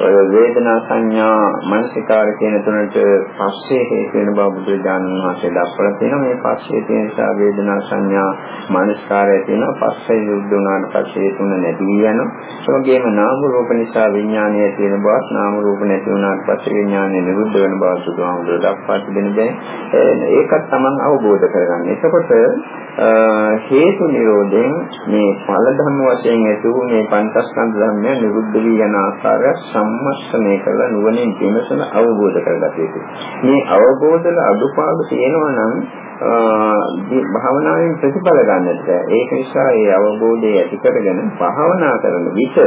ඔය වේදනා සංඥා මනසිකාර කියන තුනට පස්සේ හේතු වෙන බව බුදුරජාණන් වහන්සේ දක්වලා තියෙනවා. මේ පස්සේ තියෙන නිසා වේදනා සංඥා මනසිකාරය තියෙනවා. පස්සේ යුද්ධ වුණාට පස්සේ තුන නැති වෙනවා ඒ වගේම නාම රූප නිසා විඥානය තියෙන බවත් නාම රූප නැති වුණාට පස්සේ විඥානය නිරුද්ධ වෙන බව බුදුහාමුදුරුවෝ දක්වා තිබෙන බෑ ඒකත් Taman අවබෝධ කරගන්න. එතකොට හේතු නිරෝධයෙන් මේ ඵල ධර්ම වශයෙන් ඇති වූ මේ පංචස්කන්ධ ධර්මය නිරුද්ධ වී යන ආකාරය සම්මස්තනය කරලා නුවණින් විමසන අවබෝධ කරගත යුතුයි. මේ අවබෝධල අඩුපාඩු තියෙනවා නම් භාවනාවෙන් ප්‍රතිඵල ගන්නට ඒක නිසා ඒ අවබෝධය ඇති කරගෙන භාවනා කරන විට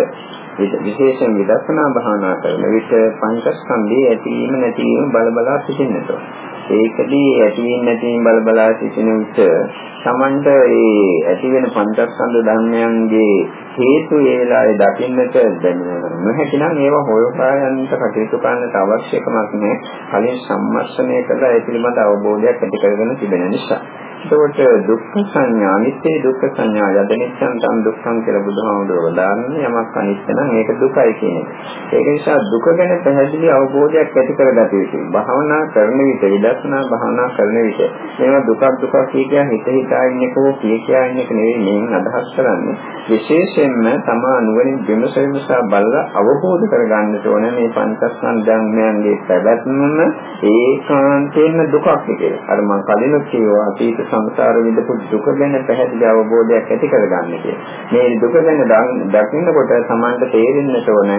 විශේෂයෙන් විදර්ශනා භාවනා කරන විට පංචස්කන්ධයේ ඇතිවීම නැතිවීම බල බලා සිටින්නට ඒකදී ඇතිවීම නැතිවීම බල බලා සිටින විට Tamanට ඒ ඇති වෙන පංචස්කන්ධ ධර්මයන්ගේ හේතු ඒ වෙලාවේ දකින්නට දැනෙනවා. නොහැකි නම් ඒවා හොයපායන්ට කටයුතු කරන්නට අවශ්‍යකමක් නැහැ. කලින් සම්මර්ෂණය කළා ඒ පිළිබඳ අවබෝධයක් ඇති කරගෙන තිබෙන නිසා. එතකොට දුක්ඛ සංඥා අනිත්‍ය දුක්ඛ සංඥා යදනිච්ඡන් තම් දුක්ඛං කියලා බුදුහාමුදුරුවෝ දාන්නේ යමක් අනිත්‍ය නම් ඒක දුකයි කියන එක. ඒක නිසා දුක ගැන පැහැදිලි අවබෝධයක් ඇති කරගත යුතුයි. භාවනා කරන විට විදර්ශනා භාවනා කරන විට මේවා දුකක් දුකක් කිය හිත හිතා ඉන්නකෝ කිය කියා ඉන්නක නෙවෙයි මේ අදහස් කරන්නේ. විශේෂයෙන්ම තමා නුවණින් විමස විමසා බලලා අවබෝධ කරගන්න ඕනේ මේ පංචස්කන්ධයන්ගේ පැවැත්මම ඒකාන්තයෙන්ම දුකක් කියලා. අර මම කලින් කිව්වා අතීත සංසාර විඳපු දුක ගැන පැහැදිලි අවබෝධයක් ඇති කරගන්න කියලා. මේ දුක ගැන දකින්නකොට සමන්ට තේරෙන්නට ඕන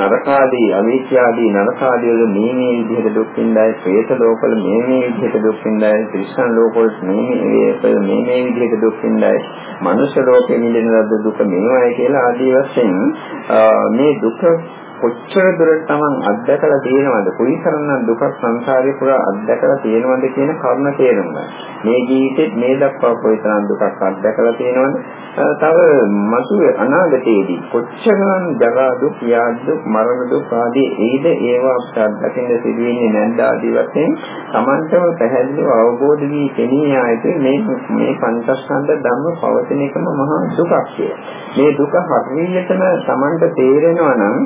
නරකාදී අවිද්‍යාදී නරකාදී වල මේ මේ විදිහට දුක් විඳයි, പ്രേත ලෝකවල මේ මේ විදිහට දුක් විඳයි, ත්‍රිසන් ලෝකවල මේ මේ මේ මේ විදිහට දුක් විඳයි, මනුෂ්‍ය ලෝකෙ විඳින ලද දුක මේවයි කියලා ආදී වශයෙන් මේ දුක කොච්චර දුරට Taman අත්දැකලා තියෙනවද කුයිතරණ දුක සංසාරේ පුරා අත්දැකලා තියෙනවද කියන කර්ම තේරුම් ගන්න. මේ ජීවිතේ මේ දක්වා කොයිතරම් දුකක් අත්දැකලා තියෙනවද? තව මතු අනාගතයේදී කොච්චරනම් ජරා දුක්, ව්‍යාධි දුක්, මරණ දුක් ආදී ඒද ඒවා අත්දැකෙන්න සිදුවෙන්නේ නැද්ද ආදී වශයෙන් Tamanටම පැහැදිලිව අවබෝධ වී තෙණිය ආයේ මේ මේ පංචස්කන්ධ ධර්ම පවතින එකම මහා දුකක් කියලා. මේ දුක හරියටම Tamanට තේරෙනවා නම්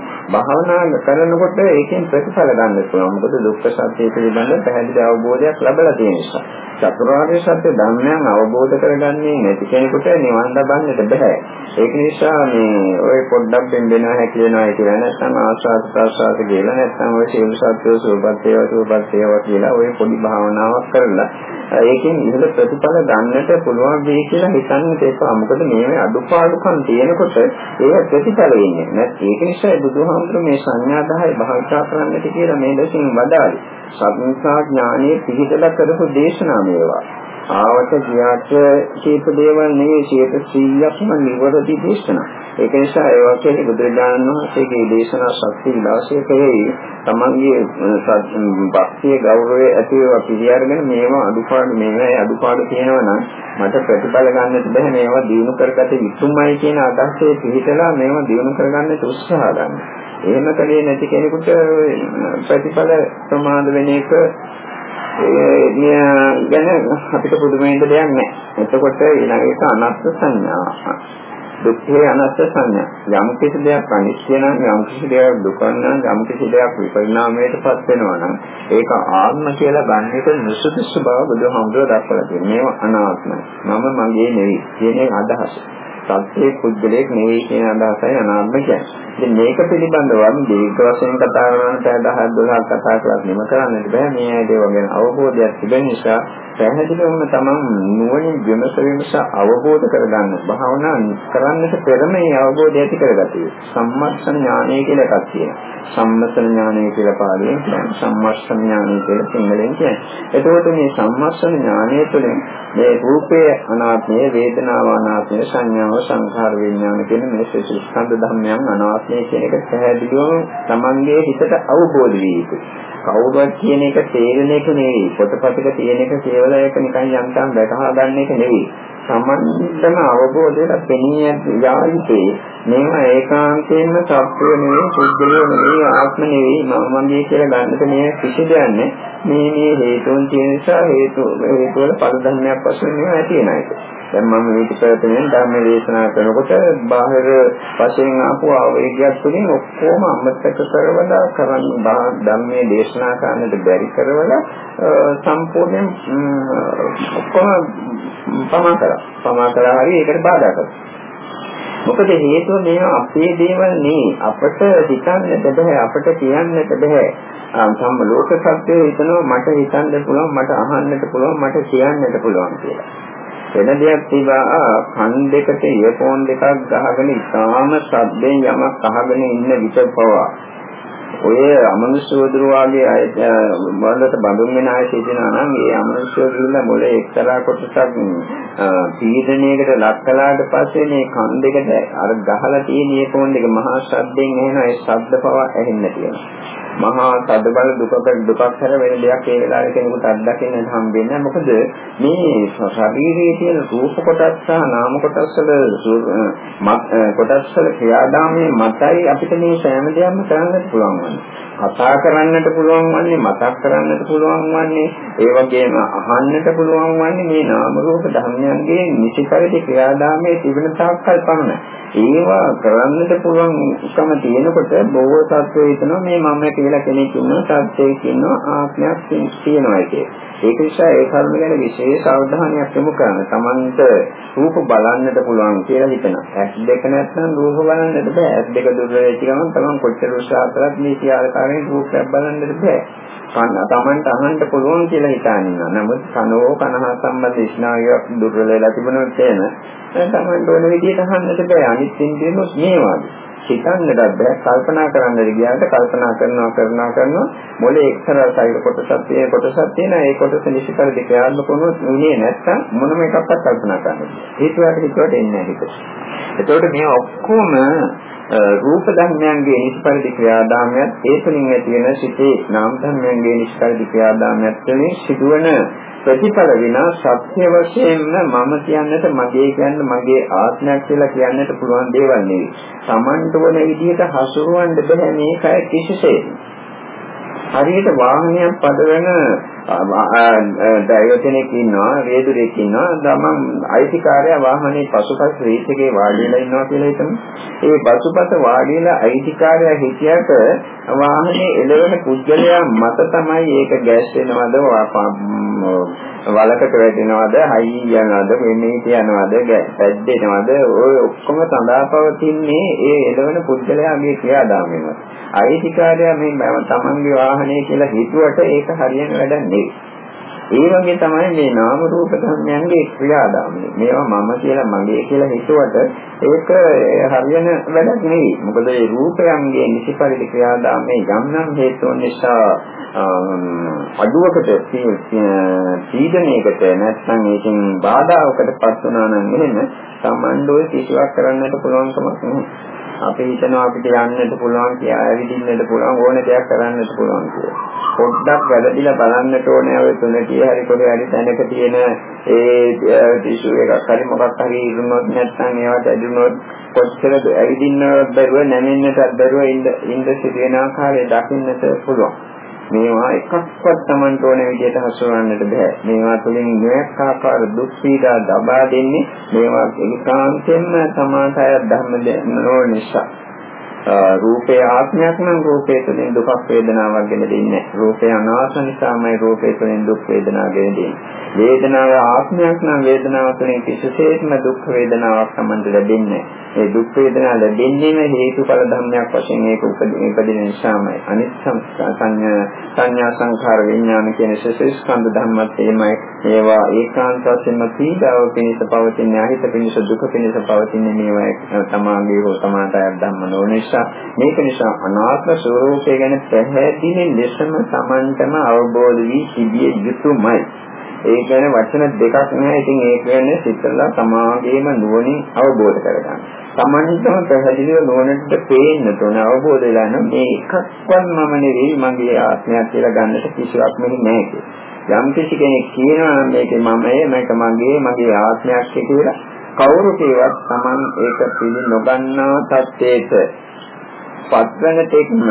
භාවනා කරනකොට ඒකෙන් ප්‍රතිඵල ගන්න පුළුවන්. මොකද දුක්ඛ සත්‍ය පිළිබඳ පැහැදිලි අවබෝධයක් ලැබලා තියෙන නිසා. චතුරාර්ය සත්‍ය ධර්මයන් අවබෝධ කරගන්නේ නැති කෙනෙකුට නිවන් ලබන්නට බෑ. ඒක නිසා මේ ඔය පොඩ්ඩක් බෙන්දෙනවා හැකියනවා කියලා නැත්නම් ආස්වාද ප්‍රසආස කියලා නැත්නම් ඔය සියලු සත්‍යෝ සෝපත් වේවා සෝපත් වේවා කියලා ඔය පොඩි භාවනාවක් කරලා ඒකෙන් ඉහළ ප්‍රතිඵල ගන්නට පුළුවන් වෙයි කියලා හිතන්න තේපා. මොකද මේ අඩුපාඩුකම් තියෙනකොට ඒක ප්‍රතිඵල වෙන්නේ. නැත්නම් ඒක නිසා බුදුහාමුදුරුවෝ මේ සංඥා 10 භාවිතා කරන්නට කියලා මේ දෙකින් වදාළේ. සත්‍ංසා ඥානයේ පිහිටලා කරපු දේශනා මේවා. ආවට ගියාට කීප දේවල් නෙවෙයි 100%ක්ම නිවැරදි දේශනා. ඒක නිසා ඒ වගේ බුදුරජාණන් වහන්සේගේ දේශනා ශක්තිය විලාසයකෙහි තමන්ගේ භක්තිය ගෞරවය ඇතිව පිළිඅරගෙන මේවා අඩුපාඩු මේවා අඩුපාඩු තියෙනවා නම් මට ප්‍රතිඵල ගන්නට බෑ මේවා දිනු කරගත යුතුමයි කියන අදහසේ පිළිතලා මේවා දිනු කරගන්නට උත්සාහ ගන්න. එහෙම කලේ නැති කෙනෙකුට ප්‍රතිඵල ප්‍රමාද වෙන එක ගැන අපිට පුදුමෙන්න දෙයක් නැහැ. එතකොට ඊළඟ එක අනත්ත් සංඥා. දුක්ඛේ අනත්ත් සංඥා. යම් කිසි දෙයක් අනිත්‍ය නම් යම් කිසි දෙයක් දුක නම් යම් කිසි දෙයක් විපරිණාමයටපත් වෙනවා නම් ඒක ආත්ම කියලා ගන්න එක නුසුදුසු බව බුදුහාමුදුරුවෝ දක්වලා තියෙනවා. මේවා අනාත්මයි. මම මගේ නෙවෙයි කියන අදහස. සත්‍යයේ පුද්ගලයක් නෙවෙයි කියන අදහසයි අනාත්ම කියන්නේ. ඉතින් මේක පිළිබඳව අපි දීර්ඝ වශයෙන් කතා කරන 10 12 කතා කරලා නිම කරන්නට බෑ. මේ ඇයිදේ වගේ අවබෝධයක් තිබෙන නිසා පැහැදිලිවම තමන් නුවණින් විමස විමස අවබෝධ කරගන්න භාවනා කරන්නට පෙර මේ අවබෝධය ඇති කරගatiයි. සම්මස්සන ඥානය කියලා එකක් තියෙනවා. සම්මස්සන ඥානය කියලා පාලියෙන් කියන්නේ සම්මස්සන ඥානය කියලා සිංහලෙන් කියන්නේ. එතකොට මේ සම්මස්සන ඥානය තුළින් මේ රූපයේ අනාත්මය, වේදනාව අනාත්මය, සංඥාව සංඛාර විඥාන කියන මේ ස්කන්ධ ධර්මයන් අනාත්මය කියන එක පැහැදිලිවම තමන්ගේ හිතට අවබෝධ වී යුතුයි. කවුරුත් කියන එක තේරෙන එක නෙවෙයි. පොතපතක තියෙන එක කියලා ඒක නිකන් යන්තම් වැටහා ගන්න එක නෙවෙයි. සම්මතන අවබෝධයට පෙනී යායුතේ මේවා ඒකාන්තයෙන්ම සත්‍ය නෙවෙයි, පුද්ගලිය නෙවෙයි, ආත්ම නෙවෙයි, මම මගේ කියලා ගන්නට මේ කිසි දෙයක් නැහැ. මේ මේ හේතුන් තියෙන නිසා හේතු හේතු වල පද ධර්මයක් වශයෙන් මේවා ඇති වෙන එක. දැන් මම මේක ප්‍රයත්නයෙන් ධර්ම දේශනා කරනකොට බාහිර වශයෙන් ආපු ආවේගයක් තුළින් ඔක්කොම අමතක කරවලා කරන් ධර්මයේ දේශනා කරන්නට බැරි කරවලා සම්පූර්ණයෙන් ඔක්කොම පමා කරා. පමා කරා හරි ඒකට බාධා කරා. මොකද හේතුව මේවා අපේ දේවල් නෙවෙයි අපට හිතන්නට බෑ අපට කියන්නට බෑ සම්ම ලෝක සත්‍යය හිතනවා මට හිතන්න පුළුවන් මට අහන්නට පුළුවන් මට කියන්නට පුළුවන් කියලා වෙන දෙයක් තිබා කන් දෙකට ඉයර්ෆෝන් දෙකක් ගහගෙන ඉතාම ශබ්දයෙන් යමක් අහගෙන ඉන්න විට පවා ඔය අමනුෂ්‍යවදුරු වාගේ අය වලට බඳුන් වෙන අය සිටිනවා නම් ඒ අමනුෂ්‍යවදුරුල මොලේ එක්තරා කොටසක් පීඩණයකට ලක් කළාට පස්සේ මේ කන් දෙකට අර ගහලා තියෙන ඉයර්ෆෝන් දෙක මහා ශබ්දයෙන් එන ඒ ශබ්ද පවා ඇහෙන්න තියෙනවා මහා තදබල දුකකට දුකක් හැර වෙන දෙයක් ඒ වෙලාවේ කෙනෙකුට අත්දකින්න හම්බෙන්නේ නැහැ. මොකද මේ ශරීරයේ තියෙන රූප කොටස් සහ නාම කොටස් වල කොටස් වල ක්‍රියාදාමයේ මතයි අපිට මේ සෑම දෙයක්ම කරන්නත් පුළුවන් වන්නේ. කතා කරන්නට පුළුවන් වන්නේ මතක් කරන්නට පුළුවන් වන්නේ ඒ වගේම අහන්නට පුළුවන් වන්නේ මේ නාම රූප ධර්මයන්ගේ නිසි පරිදි ක්‍රියාදාමයේ තිබෙන තාක්කල් පමණයි. ඒවා කරන්නට පුළුවන්කම තියෙනකොට බොහෝ සත්වෝ හිතනවා මේ මම කියලා කෙනෙක් ඉන්නවා සත්‍යයක් ඉන්නවා ආත්මයක් තියෙනවා කියලා. ඒක නිසා ඒ කර්ම ගැන විශේෂ අවධානයක් යොමු කරන්න. Tamanට රූප බලන්නට පුළුවන් කියලා හිතනවා. ඇස් දෙක නැත්නම් රූප බලන්නට බෑ. ඇස් දෙක දුර වෙච්ච ගමන් Taman කොච්චර උත්සාහ කරත් මේ ආදී කියලා රූපයක් බලන්නට බෑ. කන තමන්ට අහන්න පුළුවන් කියලා හිතාන ඉන්නවා. නමුත් කනෝ කනහා සම්බන්ධ ස්නායුවක් දුර්වල වෙලා තිබුණොත් එන තමන්ට ඕන විදිහට අහන්නට බෑ. අනිත් ඉන්ද්‍රියනොත් මේ වගේ. හිතන්නට බෑ. කල්පනා කරන්නට ගියාට කල්පනා කරනවා කරනවා කරනවා. මොලේ එක්තරා සෛල කොටසක් තියෙන කොටසක් තියෙන. ඒ කොටස නිසිකර දෙක යාන්න කොනොත් උනේ නැත්තම් මොනම එකක්වත් කල්පනා කරන්න බෑ. හේතුවට හිතුවට එන්නේ නැහැ හිත. එතකොට මේ ඔක්කොම රූප ධර්මයන්ගේ නිෂ්පරිදි ක්‍රියාදාමයත් ඒ තුලින් ඇති වෙන සිතේ නාම ධර්මයන්ගේ නිෂ්පරිදි ක්‍රියාදාමයත් තුළින් සිදුවන ප්‍රතිඵල විනා සත්‍ය වශයෙන්ම මම කියන්නට මගේ කියන්න මගේ ආත්මයක් කියලා කියන්නට පුළුවන් දේවල් නෙවෙයි. Tamanට වන විදිහට හසුරවන්න බෑ මේකයි කිසිසේත්. හරියට වාහනයක් පදවන ඩ්‍රයිවර් කෙනෙක් ඉන්නවා රේදුරෙක් ඉන්නවා. තමන් අයිතිකාරය වාහනේ පසුපස රේතකේ වාඩි වෙලා ඉන්නවා කියලා හිතමු. ඒ පසුපස වාඩි වෙලා අයිතිකාරය හිටියට වාහනේ එළවෙන පුද්ගලයා මත තමයි ඒක ගෑස් වෙනවද වලකට වැටෙනවද හයි යනවද මෙන්නේ කියනවද පැද්දෙනවද ඔය ඔක්කොම සඳහාපවතින්නේ ඒ එළවෙන පුද්ගලයාගේ ක්‍රියාදාමයෙන් අයිතිකාරයා මේ තමන්ගේ වාහනේ කියලා හිතුවට ඒක හරියන වැඩක් නෙවෙයි ඒ වගේ තමයි මේ නාම රූප ධර්මයන්ගේ ක්‍රියාදාමය. මේවා මම කියලා මගේ කියලා හිතුවට ඒක හරියන වැඩක් නෙවෙයි. මොකද මේ රූපයන්ගේ නිසිපරිදි ක්‍රියාදාමයේ යම් නම් හේතුන් නිසා අඩුවකට පීඩනයකට නැත්නම් ඒකෙන් බාධාවකට පත් වුණා නම් එහෙම සම්බන්ධව කිසිවක් කරන්නට පුළුවන් කමක් නැහැ. අපි හිතනවා අපිට යන්නට පුළුවන් කියලා ඇවිදින්නට පුළුවන් ඕන දෙයක් කරන්නට පුළුවන් කියලා. පොඩ්ඩක් වැඩිලා බලන්නට ඕනේ ඔය තුනකේ හරි කොහේ හරි තැනක තියෙන ඒ ටිෂු එකක් හරි මොකක් හරි ඉරුණොත් නැත්නම් ඒවට ඇදුනොත් කොච්චර ඇවිදින්නවත් බැරුව නැමෙන්නට බැරුව ඉඳ ඉඳ සිටින ආකාරය දකින්නට පුළුවන්. මේවා එකක්වත් Tamanට ඕන විදිහට හසුරවන්නට බෑ. මේවා තුළින් නොයෙක් ආකාර දුක් පීඩා දබා දෙන්නේ මේවා ඒකාන්තයෙන්ම සමාතය ධර්ම නොවන නිසා. රූපේ ආත්මයක් නම් රූපේ තුළින් දුක් වේදනාවක් ගෙන දෙන්නේ රූපේ අනාත්ම නිසාමයි රූපේ තුළින් දුක් වේදනාවක් ගෙන දෙන්නේ. වේදනාව ආත්මයක් නම් වේදනාව තුළින් කිසිසේත්ම දුක් වේදනාවක් සම්බන්ධ ලැබෙන්නේ ඒ දුක් වේදනාව ලැබෙන්නේම හේතුඵල ධර්මයක් වශයෙන් ඒක උපදින නිසාමයි. අනිත් සංඥා සංඥා සංඛාර විඥාන කියන ශේෂස්කන්ධ ධර්මත් එමය ඒවා ඒකාන්ත වශයෙන්ම පීඩාව පිණිස පවතින අහිත පිණිස දුක පිණිස පවතින මේවා තමාගේ හෝ තමාටයක් ධම්ම නොනිස නිසා මේක නිසා අනාත්ම ස්වરૂපය ගැන පැහැදිලි ලෙසම Tamanටම අවබෝධ වී සිටිය යුතුමයි. ඒ කියන්නේ වචන දෙකක් නෑ. ඉතින් ඒක කියන්නේ සිතලා සමාගයේම නුවණින් අවබෝධ කරගන්න. Tamanටම පැහැදිලිව නුවණට පේන්න තෝන අවබෝධ වෙලා නම් මේ එකක්වත් මම නෙවෙයි මගේ ආත්මයක් කියලා ගන්නට කිසිවක් මෙහි නෑ කියලා. යම් කිසි කෙනෙක් කියනවා නම් මේක මමයි මේක මගේ මගේ ආත්මයක් කියලා කවුරු කේවත් Taman ඒක පිළි නොගන්නා තත්ත්වයක පත්වන තෙක්ම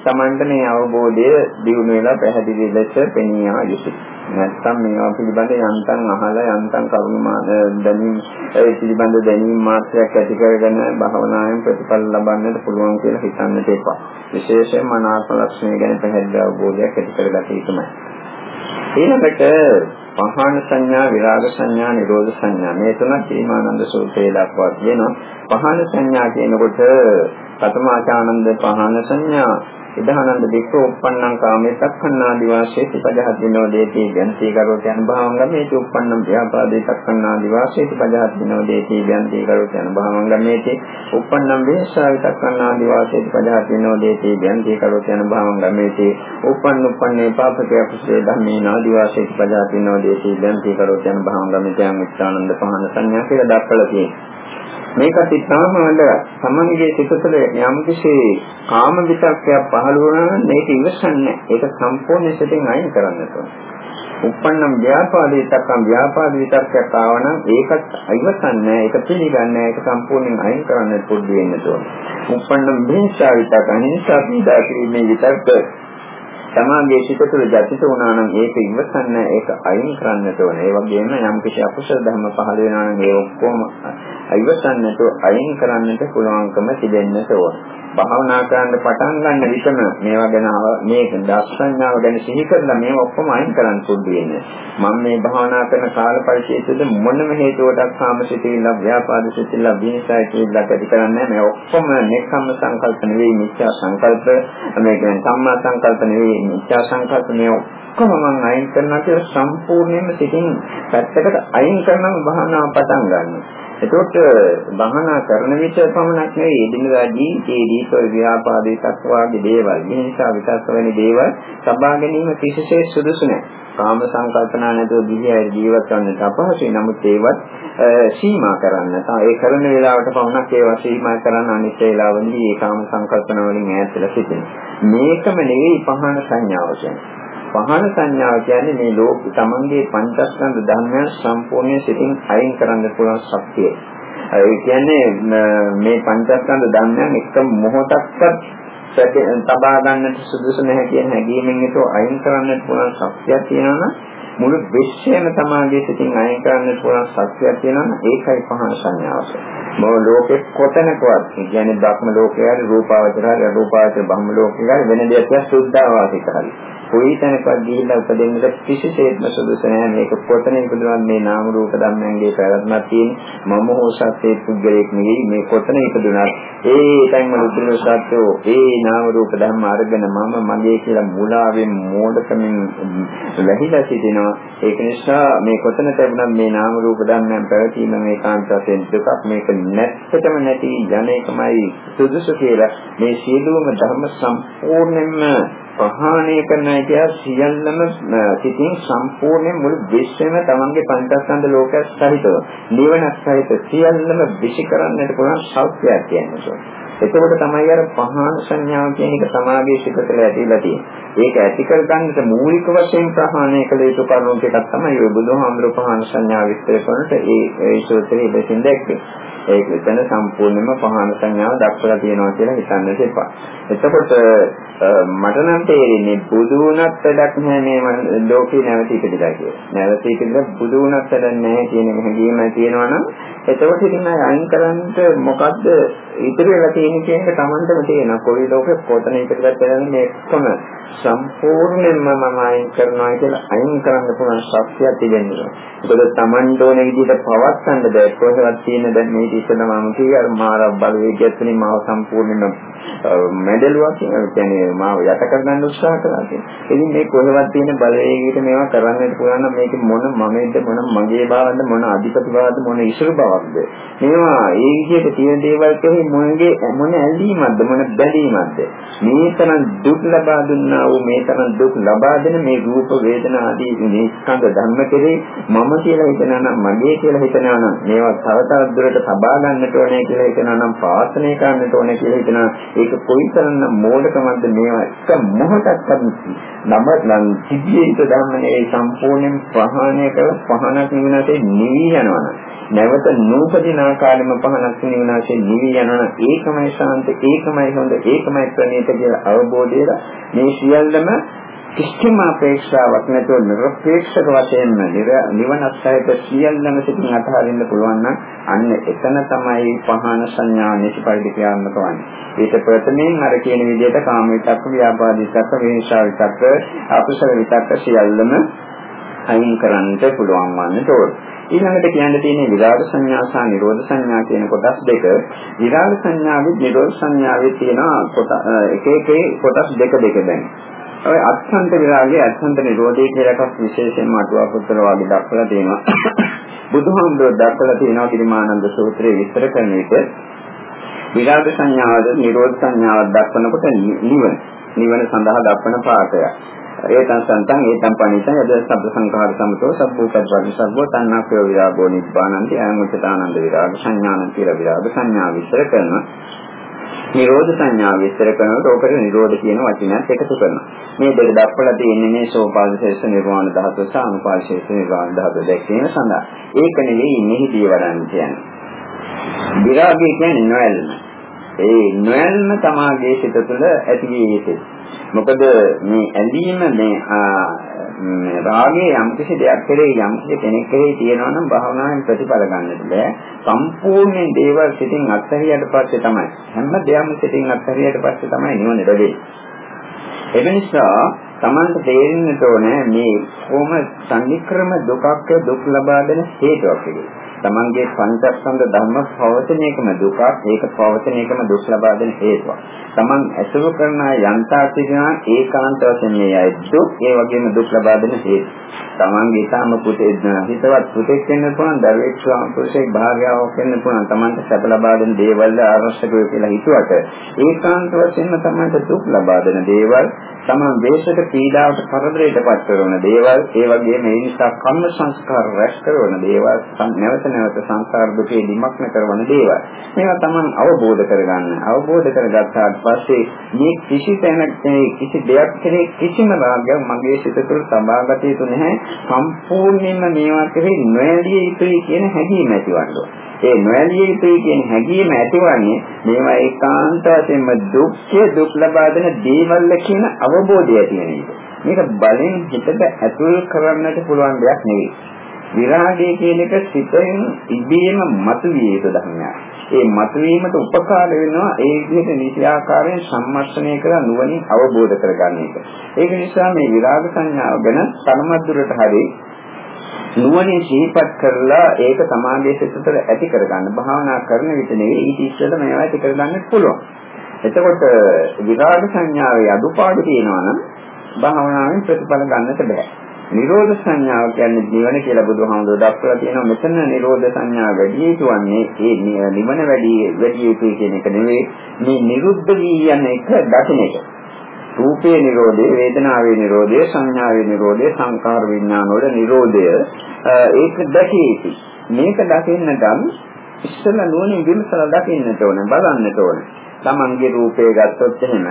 Tamanta මේ අවබෝධය දිනු වෙලා පැහැදිලි ලෙස පෙනී යා යුතුයි. නැත්තම් මේවා පිළිබඳ යන්තම් අහලා යන්තම් කරුණා දැනීම ඒ පිළිබඳ දැනීම මාත්‍රයක් ඇති කරගෙන භවනායෙන් ප්‍රතිඵල ලබන්නට පුළුවන් කියලා හිතන්නට එපා. විශේෂයෙන්ම අනාත්ම ලක්ෂණය ගැන පැහැදිලි අවබෝධයක් ඇති කරගත යුතුමයි. ඊළඟට පහාන සංඥා, විරාග සංඥා, නිරෝධ සංඥා මේ තුනක් සීමානන්ද සූත්‍රයේ දක්වා තියෙනවා. පහාන සංඥා කියනකොට පතමාචානන්ද පහාන සංඥා ඉදහනන්ද දෙක්ක උප්පන්නං කාමේ තක්ඛන්නාදි වාසේති පජහත් විනෝදේති යන්ති කරෝත අනුභවංගමේති උප්පන්නං ව්‍යාපාදේ තක්ඛන්නාදි වාසේති පජහත් විනෝදේති යන්ති කරෝත අනුභවංගමේති උප්පන්නං වේශාවි තක්ඛන්නාදි වාසේති පජහත් විනෝදේති යන්ති කරෝත අනුභවංගමේති උප්පන්න උප්පන්නේ පාපකේ කුසේ ධම්මේ නාදි වාසේති පජහත් විනෝදේති යන්ති කරෝත අනුභවංගමේති අමිත්‍යානන්ද පහන සංඥා කියලා දක්වලා තියෙනවා. මේකත් ඉතාම වල සමන්ගේ සිත තුළ යම්කිසි කාම විතක්කයක් පහළ වුණා නම් මේක ඉවසන්නේ ඒක සම්පූර්ණ සිතෙන් අයින් කරන්න ඕන. උප්පන්නම් ව්‍යාපාද විතක්කම් ව්‍යාපාද විතක්කයක් ආවනම් ඒකත් ඉවසන්නේ ඒක පිළිගන්නේ ඒක සම්පූර්ණයෙන් අයින් කරන්න පොඩ්ඩ වෙන්න ඕන. උප්පන්නම් බේසා විතක්ක අනිසා පීඩා කිරීමේ විතක්ක තමාගේ සිත තුළ ජතිත වුණා නම් ඒක ඉවසන්න ඒක අයින් කරන්නට ඕනේ. ඒ වගේම යම් කිසි අකුසල ධර්ම පහළ වෙනවා නම් ඒ ඔක්කොම ඉවසන්නට අයින් කරන්නට පුළුවන්කම තිබෙන්නට ඕන. භාවනා කරන්න පටන් ගන්න විටම මේවා ගැන මේ දර්ශනාව ගැන සිහි කරලා මේවා ඔක්කොම අයින් කරන්න පුරුදු වෙන්න. මම මේ භාවනා කරන කාල පරිච්ඡේදයේ මොනම හේතුවකට කාමසිතිල්ල, ව්‍යාපාද සිතිල්ල, විනිසය කියලා ඇති කරන්නේ මේ ඔක්කොම නෙක්ඛම්ම සංකල්ප නෙවෙයි මිත්‍යා සංකල්ප මේ කියන්නේ සම්මා සංකල්ප නෙවෙයි මිත්‍යා සංකල්ප මේ ඔක්කොම මම අයින් කරනවා කියලා සම්පූර්ණයෙන්ම සිතින් පැත්තකට අයින් කරනම භාවනාව පටන් ගන්නවා. එතකොට භවනා කරන විට පමණක් නෙවෙයි එදිනදා ජීවිතයේදී ඔය ව්‍යාපාදේ සත්වාගේ දේවල්, විහිංසා විකල්ප වැනි දේවල් සබා ගැනීම කිසිසේත් සුදුසු නැහැ. කාම සංකල්පනා නැතුව දිවියයි ජීවත් වන්නට අපහසුයි. නමුත් ඒවත් සීමා කරන්න. ඒ කරන වේලාවට පමණක් ඒවා සීමා කරන්න අනිත් වේලාවලදී ඒ කාම සංකල්පන වලින් ඈත් වෙලා සිටින්න. මේකම නෙවෙයි පහන සංඥාව කියන්නේ. පහන සංඥාව කියන්නේ මේ ලෝක තමන්ගේ පංචස්කන්ධ ධර්මයන් සම්පූර්ණයෙන් සිතින් අයින් කරන්න පුළුවන් ශක්තිය. ඒ කියන්නේ මේ පංචස්කන්ධ ධර්මයන් එක මොහොතක්වත් තබා ගන්නට සුදුසු නැහැ කියන හැඟීමෙන් ඒක අයින් කරන්නට පුළුවන් ශක්තියක් තියෙනවා මුළු විශ්වයම තමාගේ සිතින් අයින් කරන්න පුළුවන් ශක්තියක් තියෙනවා ඒකයි පහන සංඥාව. මොන ලෝකෙ කොතනකවත් කියන්නේ බ්‍රහ්ම ලෝකයේ රූපාවචරය රූපාවචර බ්‍රහ්ම ලෝකයේ වෙන දෙයක් සුද්ධාවාසික හරි. කොයි තැනකවත් ගිහිල්ලා උපදින්නට කිසිසේත්ම සුදුසු නැහැ. මේක කොතන ඉපදුනත් මේ නාම රූප ධර්මයන්ගේ පැවැත්මක් තියෙන මම හෝ සත්‍යයේ පුද්ගලයෙක් නෙවෙයි මේ කොතන ඉපදුනත්. ඒ තැන්වල උතුරු සත්‍යෝ ඒ නාම රූප ධර්ම අරගෙන මම මගේ කියලා මුලාවෙන් මෝඩකමින් වැහිලා සිටිනවා. ඒක නිසා මේ කොතන තිබුණත් මේ නාම රූප ධර්මයන් පැවතීම මේ කාන්තාවෙන් දුකක්. මේක නැත්තටම නැති යන එකමයි සුදුසු කියලා මේ සියලුම ධර්ම සම්පූර්ණයෙන්ම ප්‍රහාණය කරනවා කියන සියල්ලම සිතින් සම්පූර්ණයෙන් මුළු විශ්වයම තමන්ගේ පංචස්කන්ධ ලෝකයක් සහිතව නිවනක් සහිත සියල්ලම විශ් කරන්නට පුළුවන් ශක්තියක් කියන්නේ. එතකොට තමයි අර පහාන සංඥාව කියන එක සමාගයේ සිතතල ඇතිලා තියෙන්නේ. ඒක ඇති කර ගන්නට මූලික වශයෙන් ප්‍රහාණය කළ යුතු කරුණු ටිකක් තමයි ඔය බුදුහාමුදුරුවෝ පහාන සංඥාව විස්තර කරනට ඒ ඒ සූත්‍රයේ දෙසින් දැක්කේ. ඒක එතන සම්පූර්ණයෙන්ම පහන සංඥාව දක්වලා තියෙනවා කියලා හිතන්නට එපා. එතකොට මට නම් තේරෙන්නේ බුදු වුණත් වැඩක් නැහැ මේ ලෝකේ නැවත ඉපදිලා කියලා. නැවත ඉපදිලා බුදු වුණත් වැඩක් නැහැ කියන හැඟීම තියෙනවා නම් එතකොට ඉතින් අයින් කරන්න මොකද්ද ඉතුරු වෙලා තියෙන්නේ කියන එක Tamanටම තේරෙනවා. කොයි ලෝකෙ කොතන ඉපදිලා තියෙනද මේ ඔක්කොම සම්පූර්ණයෙන්ම මම අයින් කරනවා කියලා අයින් කරන්න පුළුවන් ශක්තියක් තිබෙනවා. ඒකද Tamanට ඕන විදිහට පවත්වන්න බෑ. කොහෙවත් තියෙන දැන් මේ ඉස්සෙල්ලා මම කිව්වේ අර මාර බලවේගයත් වලින් මාව සම්පූර්ණයෙන්ම මැඩලුවා කියන්නේ මාව යට කරගන්න උත්සාහ කළා කියන්නේ. ඉතින් මේ කොහෙවත් තියෙන බලවේගයකට මේවා කරන්නට පුළුවන් නම් මේක මොන මමෙන්ද මොන මගේ බවන්ද මොන අධිපති බවද මොන ඉසුරු බවක්ද මේවා ඒ විදිහට තියෙන දේවල් කෙරෙහි මොනගේ මොන ඇලීමක්ද මොන බැඳීමක්ද මේ තරම් දුක් ලබා දුන්නා වූ මේ තරම් දුක් ලබා දෙන මේ රූප වේදනා ආදී මේ ස්කන්ධ ධර්ම කෙරෙහි මම කියලා හිතනවා නම් මගේ කියලා හිතනවා නම් මේවා තව තවත් දුරට සබා ගන්නට ඕනේ කියලා හිතනවා නම් ප්‍රාර්ථනා කරන්නට ඕනේ කියලා හිතනවා ඒක කොයිතරම් මෝඩකමක්ද මේවා එක මොහොතක්වත් නම නම් සිද්ධිය යුතු ධර්මනේ සම්පූර්ණයෙන් ප්‍රහාණය කර පහනක් නිවනසේ නිවි යනවා. නැවත නූපදින ආකාරයෙන්ම පහනක් නිවනසේ නිවි යනවා. ඒකමයි ශාන්ත ඒකමයි හොඳ ඒකමයි ප්‍රණීත කියලා අවබෝධයලා මේ සියල්ලම කිසිම අපේක්ෂාවක් නැතුව නිර්පේක්ෂක වශයෙන් නිවන සහිත සියල්ලම සිටින් අතහරින්න පුළුවන් නම් අන්න එතන තමයි පහන සංඥා නිසි පරිදි ක්‍රියාත්මක වන්නේ. ඊට ප්‍රථමයෙන් අර කියන විදිහට කාම විතක්ක, ව්‍යාපාද විතක්ක, විහිංසා විතක්ක, අකුසල විතක්ක සියල්ලම අයින් කරන්නට පුළුවන් වන්නට ඕන. ඊළඟට කියන්න තියෙන්නේ විරාග සංඥා සහ නිරෝධ සංඥා කියන කොටස් දෙක. විරාග සංඥාවේ නිරෝධ සංඥාවේ තියෙන එක එක කොටස් දෙක දෙක දැන්. ඔය අත්සන්ත විරාගයේ අත්සන්ත නිරෝධය කියලා එකක් විශේෂයෙන්ම අටුවා පුතර වගේ දක්වලා තියෙනවා. (coughs) බුදුහාමුදුරුවෝ දක්වලා තියෙනවා කිරිමානන්ද සූත්‍රයේ විස්තර කරන එක. විරාග සංඥාවද නිරෝධ සංඥාවක් දක්වනකොට නිවන. නිවන සඳහා දක්වන පාඩය. ඒතං සන්තං ඒතං පණිතං යද සබ්බ සංඛාර සමතෝ සබ්බෝපද්වාදි සබ්බෝ තණ්හාක්ඛය විරාගෝ නිබ්බානන්ති අයමුචතානන්ද විරාග සංඥාන කියලා විරාග සංඥා විස්තර කරනවා. නිරෝධ සංඥාව විස්තර කරනකොට ඕකට නිරෝධ කියන වචනයත් එකතු කරනවා. මේ දෙක දක්වලා තියෙන්නේ මේ සෝපාදශේෂ නිර්වාණ ධාතුව සහ අනුපාදශේෂ නිර්වාණ ධාතුව දැක්වීම සඳහා. ඒක නෙවෙයි මෙහිදී වඩන්න කියන්නේ. විරාගය කියන්නේ නොයල්ම. ඒ නොයල්ම තමාගේ සිත තුළ ඇති විය යුතුයි. මොකද මේ ඇලීම මේ රාගයේ යම් කිසි දෙයක් කෙරෙහි යම් කිසි කෙනෙක් කෙරෙහි තියෙනවා නම් භාවනාවෙන් ප්‍රතිඵල ගන්නට බෑ. සම්පූර්ණයෙන් දේවල් සිතින් අත්හැරියට පස්සේ තමයි හැම දෙයක්ම සිතින් අත්හැරියට පස්සේ තමයි නිවන ලැබෙන්නේ. ඒ නිසා Tamanta තේරෙන්නට ඕනේ මේ කොහොම සංනික්‍රම දුකක් දුක් ලබා දෙන හේතුවක් කියලා. තමන්ගේ පංචස්කන්ධ ධර්ම පවතින එකම දුකක් ඒක පවතින එකම දුක් ලබා දෙන හේතුවක්. තමන් ඇසුරු කරන යන්තා සිටිනා ඒකාන්ත වශයෙන් මේ අය දුක් ඒ වගේම දුක් ලබා දෙන හේතු. තමන්ගේ ඊටම පුතේ හිතවත් පුතෙක් වෙන්න පුළුවන් දරුවෙක් ස්වාම පුරුෂයෙක් භාර්යාවක් වෙන්න පුළුවන් තමන්ට සැප ලබා දෙන දේවල් අවශ්‍ය කියලා හිතුවට ඒකාන්ත වශයෙන්ම තමන්ට දුක් ලබා දෙන දේවල් තමන් වේශක පීඩාවට කරදරයට පත් කරන දේවල් ඒ වගේම ඒ නිසා කම්ම සංස්කාර රැස් කරන දේවල් නැවත නැවත සංසාර දුකේ නිමක්න කරන දේවල්. මේවා Taman අවබෝධ කරගන්න. අවබෝධ කරගත්තාට පස්සේ මේ කිසි තැනක කිසි දෙයක් කෙරේ කිසිම රාගයක් මගේ සිත තුළ සබාගත යුතු නැහැ. සම්පූර්ණයෙන්ම මේවා කෙරේ නොඇලිය යුතුයි කියන හැඟීම ඇතිවන්න ඒ නොඇලිය යුතුයි කියන හැඟීම ඇතිවන්නේ මේවා ඒකාන්ත වශයෙන්ම දුක්ඛ දුක් ලබා දෙන දේවල් කියන අවබෝධය ඇති වෙන එක. මේක බලෙන් හිතට ඇතුල් කරන්නට පුළුවන් දෙයක් නෙවෙයි. විරාගය කියන එක සිතෙන් ඉබේම මතුවිය යුතු ධර්මයක්. ඒ මතුවීමට උපකාර වෙනවා ඒ විදිහට නිසි ආකාරයෙන් සම්මර්ෂණය කරලා නුවණින් අවබෝධ කරගන්න එක. ඒක නිසා මේ විරාග සංඥාව ගැන සමමද්දුරට හරි නුවණින් සිහිපත් කරලා ඒක සමාධිය සිතට ඇති කරගන්න භාවනා කරන විට නෙවෙයි ඊට ඉස්සෙල්ලා මේවා ඇති කරගන්න පුළුවන්. එතකොට විරාග සංඥාවේ අඩුපාඩු තියෙනවා නම් භාවනාවෙන් ප්‍රතිඵල ගන්නට බෑ. නිරෝධ සංඥාව කියන්නේ නිවන කියලා බුදුහාමුදුරුවෝ දක්වලා තියෙනවා. මෙතන නිරෝධ සංඥාව වැඩි යුතුවන්නේ ඒ නිවන වැඩි වැඩි යුතුයි කියන එක නෙවෙයි. මේ නිරුද්ධ වී යන එක දකින එක. රූපේ නිරෝධය, වේදනාවේ නිරෝධය, සංඥාවේ නිරෝධය, සංකාර විඥාන වල නිරෝධය ඒක දැකිය යුතුයි. මේක දකින්න නම් ඉස්සෙල්ලා නුවණින් විමසලා දකින්නට ඕන, බලන්නට ඕන. Tamange රූපේ ගත්තොත් එහෙම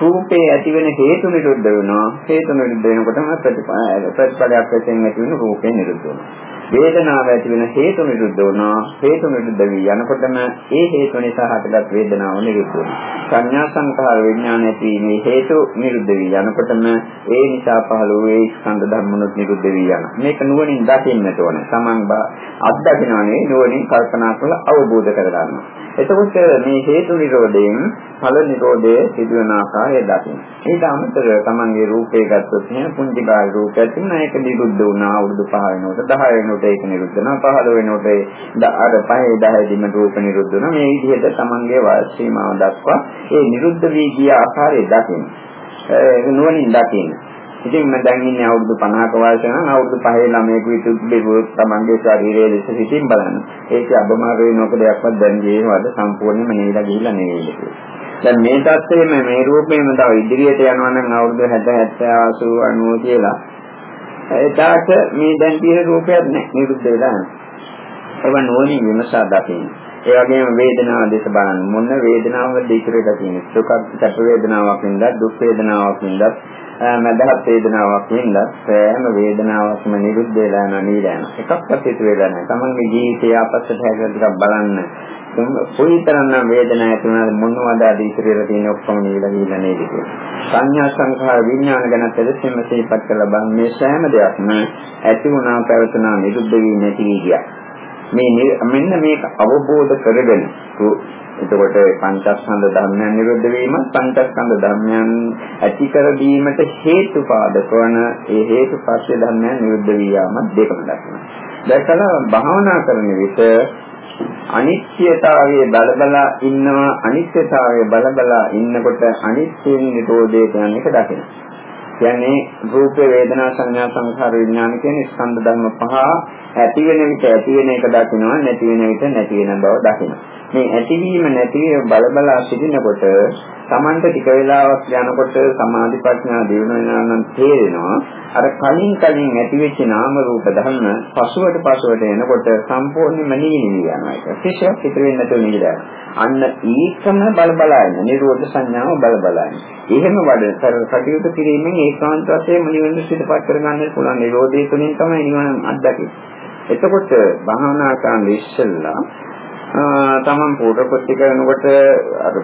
රූපේ ඇතිවෙන හේතු නිරුද්ධ වෙනවා. හේතු නිරුද්ධ වෙනකොටම ප්‍රතිපලයක් වශයෙන් ඇති වෙන රූපේ නිරුද්ධ වෙනවා. වේදනාව ඇති වෙන හේතු නිරුද්ධ වුණා. හේතු නිරුද්ධ වී යනකොටම ඒ හේතු නිසා හටගත් වේදනාව නිරුද්ධ වෙනවා සංඥා සංඛාර විඥාන ඇති මේ හේතු නිරුද්ධ වී යනකොටම ඒ නිසා පහළ වූ ඒ ස්කන්ධ ධර්මනුත් නිරුද්ධ වී යනවා. මේක නුවණින් දකින්නට ඕනේ. සමන් අත්දකින්නනේ නුවණින් කල්පනා කරලා අවබෝධ කරගන්නවා. එතකොට මේ හේතු නිරෝධයෙන් ඵල නිරෝධය සිදුවන ආකාරය දකින්න. ඊට අමතරව තමන්ගේ රූපේ ගත්තොත් එහෙනම් පුංචි කාල රූපයක් තිබුණා. ඒක නිරුද්ධ වුණා. අවුරුදු 5 වෙනකොට 10 වෙනකොට වෙනකොට ඒක නිරුද්ධ වෙනවා 15 වෙනකොට අර 5 10 දිම රූප නිරුද්ධ වෙනවා. මේ විදිහට තමන්ගේ වයස් සීමාව දක්වා ඒ නිරුද්ධ වී ගිය ආකාරය දකින්න. නුවණින් දකින්න. ඉතින් මම දැන් ඉන්නේ අවුරුදු 50ක වයස නම් අවුරුදු 5 ළමයෙකු විතුබ්බේ තමන්ගේ ශරීරයේ දෙස සිටින් බලන්න. ඒක අබමාර වෙනකොට දෙයක්වත් දැන් ජීවවද සම්පූර්ණයෙන්ම නේලා ගිහිල්ලා නෙවෙයි දැන් මේ තත්ත්වෙම මේ රූපේම තව ඉදිරියට යනවා නම් අවුරුදු 60 70 80 90 කියලා එදාට මේ දැන් තියෙන රූපයක් නැහැ නිරුද්ධ වෙලා යනවා. ඒව නෝනින් විමසා දකින්න. ඒ වගේම වේදනාව දෙස බලන්න. මොන වේදනාවකද ඉතිරිලා තියෙන්නේ? සුඛ සැප වේදනාවක් වෙනද, දුක් වේදනාවක් වෙනද, මදහත් වේදනාවක් වෙනද, සෑම වේදනාවක්ම නිරුද්ධ වෙලා යනවා නේද? එකක්වත් ඉතුරු වෙලා නැහැ. තමන්ගේ ජීවිතය අපස්සට හැදලා ටිකක් බලන්න. කොයිතරම්නම් වේදනාවක් ඇති වුණාද මොනවද අද ඉතිරිලා තියෙන ඔක්කොම නිවිලා ගිහිල්ලා නේද සංඥා සංඛාර විඥාන ගැන තෙලෙසින්ම සිහිපත් කරලා බලන්න මේ සෑම දෙයක්ම ඇති වුණා පැවතුණා නිරුද්ධ වී නැති වී ගියා මේ මෙන්න මේක අවබෝධ කරගෙන එතකොට පංචස්කන්ධ ධර්මයන් නිරුද්ධ වීම පංචස්කන්ධ ධර්මයන් ඇති කර දීමට හේතු පාදක වන ඒ හේතුපස්සේ ධර්මයන් නිරුද්ධ වී යාම දෙකම දක්වනවා. දැකලා භාවනා කරන විට අනිත්‍යතාවයේ බලබලා ඉන්නවා අනිත්‍යතාවයේ බලබලා ඉන්නකොට අනිත්‍ය නිරෝධය කියන එක දකිනවා. කියන්නේ රූප වේදනා සංඥා සංඛාර විඥාන කියන ස්කන්ධ ධර්ම පහ ඇති වෙන විට ඇති වෙන එක දකිනවා නැති වෙන විට නැති වෙන බව දකිනවා. මේ ඇතිවීම නැතිවීම බලබලා සිටිනකොට Tamanta ටික වෙලාවක් යනකොට සමාධි ප්‍රඥා දිනු වෙනවා නම් තේරෙනවා. අර කලින් කලින් ඇතිවෙච්ච නාම රූප ධර්ම පසුවට පසුවට එනකොට සම්පූර්ණයෙන්ම නිවි නිවි යනවා ඒක කිසියක් ඉතුරු වෙන්නේ නැතුව නිවිලා. අන්න ඒකම බලබලා ඉන්න. නිරෝධ සංඥාව බලබලා ඉන්න. එහෙම වඩ කටයුතු කිරීමෙන් ඒකාන්ත වශයෙන්ම නිවන සිතපත් කරගන්න පුළුවන්. නිරෝධය තුළින් තමයි නිවන අත්දකින්නේ. එතකොට භාවනා කරන ඉස්සෙල්ලා තමන් පූර්වපත්ති කරනකොට අර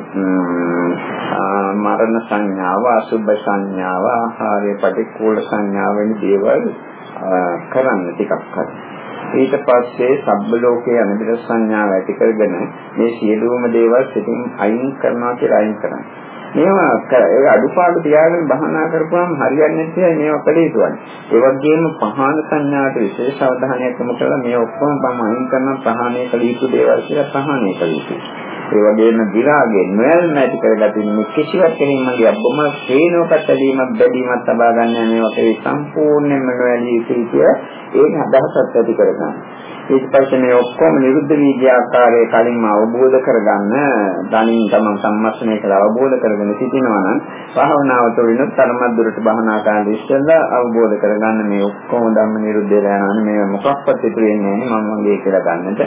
මරණ සංඥාව, අසුභ සංඥාව, ආහාරයේ පටික්කුල සංඥාව වෙන දේවල් කරන්න ටිකක් හරි. ඊට පස්සේ සබ්බ ලෝකයේ අනිබිර සංඥාව ඇති කරගෙන මේ සියලුම දේවල් සිතින් අයින් කරනවා කියලා අයින් කරන්නේ. මේවා ඒ අඩුපාඩු තියාගෙන බහනා කරපුවාම හරියන්නේ නැහැ මේවා කළ යුතුයි. ඒ වගේම පහන සංඥාට විශේෂ අවධානයක් යොමු කරලා මේ ඔක්කොම බම අයින් කරන ප්‍රහාණය කළ යුතු දේවල් කියලා ප්‍රහාණය කළ යුතුයි. ඒ වගේම විරාගයෙන් නොයල්ම ඇති කරගතින් මේ කිසිවක් කෙනෙක් මගේ අබ්බම හේනෝකට ඇලීමක් බැඳීමක් තබා ගන්න මේවා කෙරේ සම්පූර්ණයෙන්ම නොඇලී යුතුයි කිය ඒක අදහසක් ඇති කරගන්න. ඊට පස්සේ මේ ඔක්කොම නිරුද්ධ වී ආකාරයේ කලින්ම අවබෝධ කරගන්න ධනින් තමන් සම්මස්නය කළ අවබෝධ කරගෙන සිටිනවා නම් භාවනාව තුළින් තරමද්දුරට භාවනා කරන්න ඉස්සෙල්ලා අවබෝධ කරගන්න මේ ඔක්කොම ධම්ම නිරුද්ධ වෙලා යනවා මේ මොකක්වත් ඉතුරු වෙන්නේ නැහැ මම වගේ කියලා ගන්නට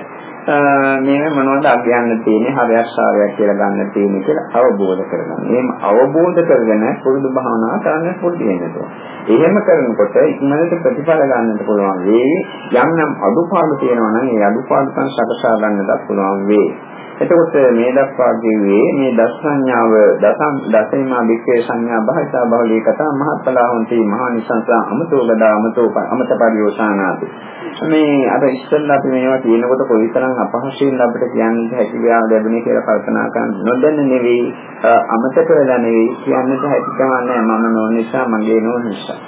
මේ මොනවද අභ්‍යන්න තියෙන්නේ හරයක් සාරයක් කියලා ගන්න තියෙන්නේ කියලා අවබෝධ කරගන්න. එහෙම අවබෝධ කරගෙන පුරුදු භාවනාව කරන්න පුරුදු වෙනවා. එහෙම කරනකොට ඉක්මනට ප්‍රතිඵල ගන්නට පුළුවන් වේවි. යම් යම් අඩුපාඩු තියෙනවා නම් ඒ අඩුපාඩු තන් සකසා ගන්නටත් පුළුවන් වේවි. එතකොට මේ දක්වා කිව්වේ මේ දස සංඥාව දසම් දසේමා වික්‍රේ සංඥා භාෂා බහලී කතා මහත්ඵලාවන්ති මහානිසංස අමතෝ ගදා අමතෝ අමත පරිෝසానాති මේ අර ඉස්සෙල්ලා අපි මේවා කියනකොට කොයිතරම් අපහසුයෙන් අපිට කියන්න හැකි වේවා ලැබුණේ කියලා කල්පනා කරන නොදැන නෙවෙයි අමතක වෙලා නෙවෙයි කියන්නට හැකියාවක් නැහැ මම නොන නිසා මගේ නොන නිසා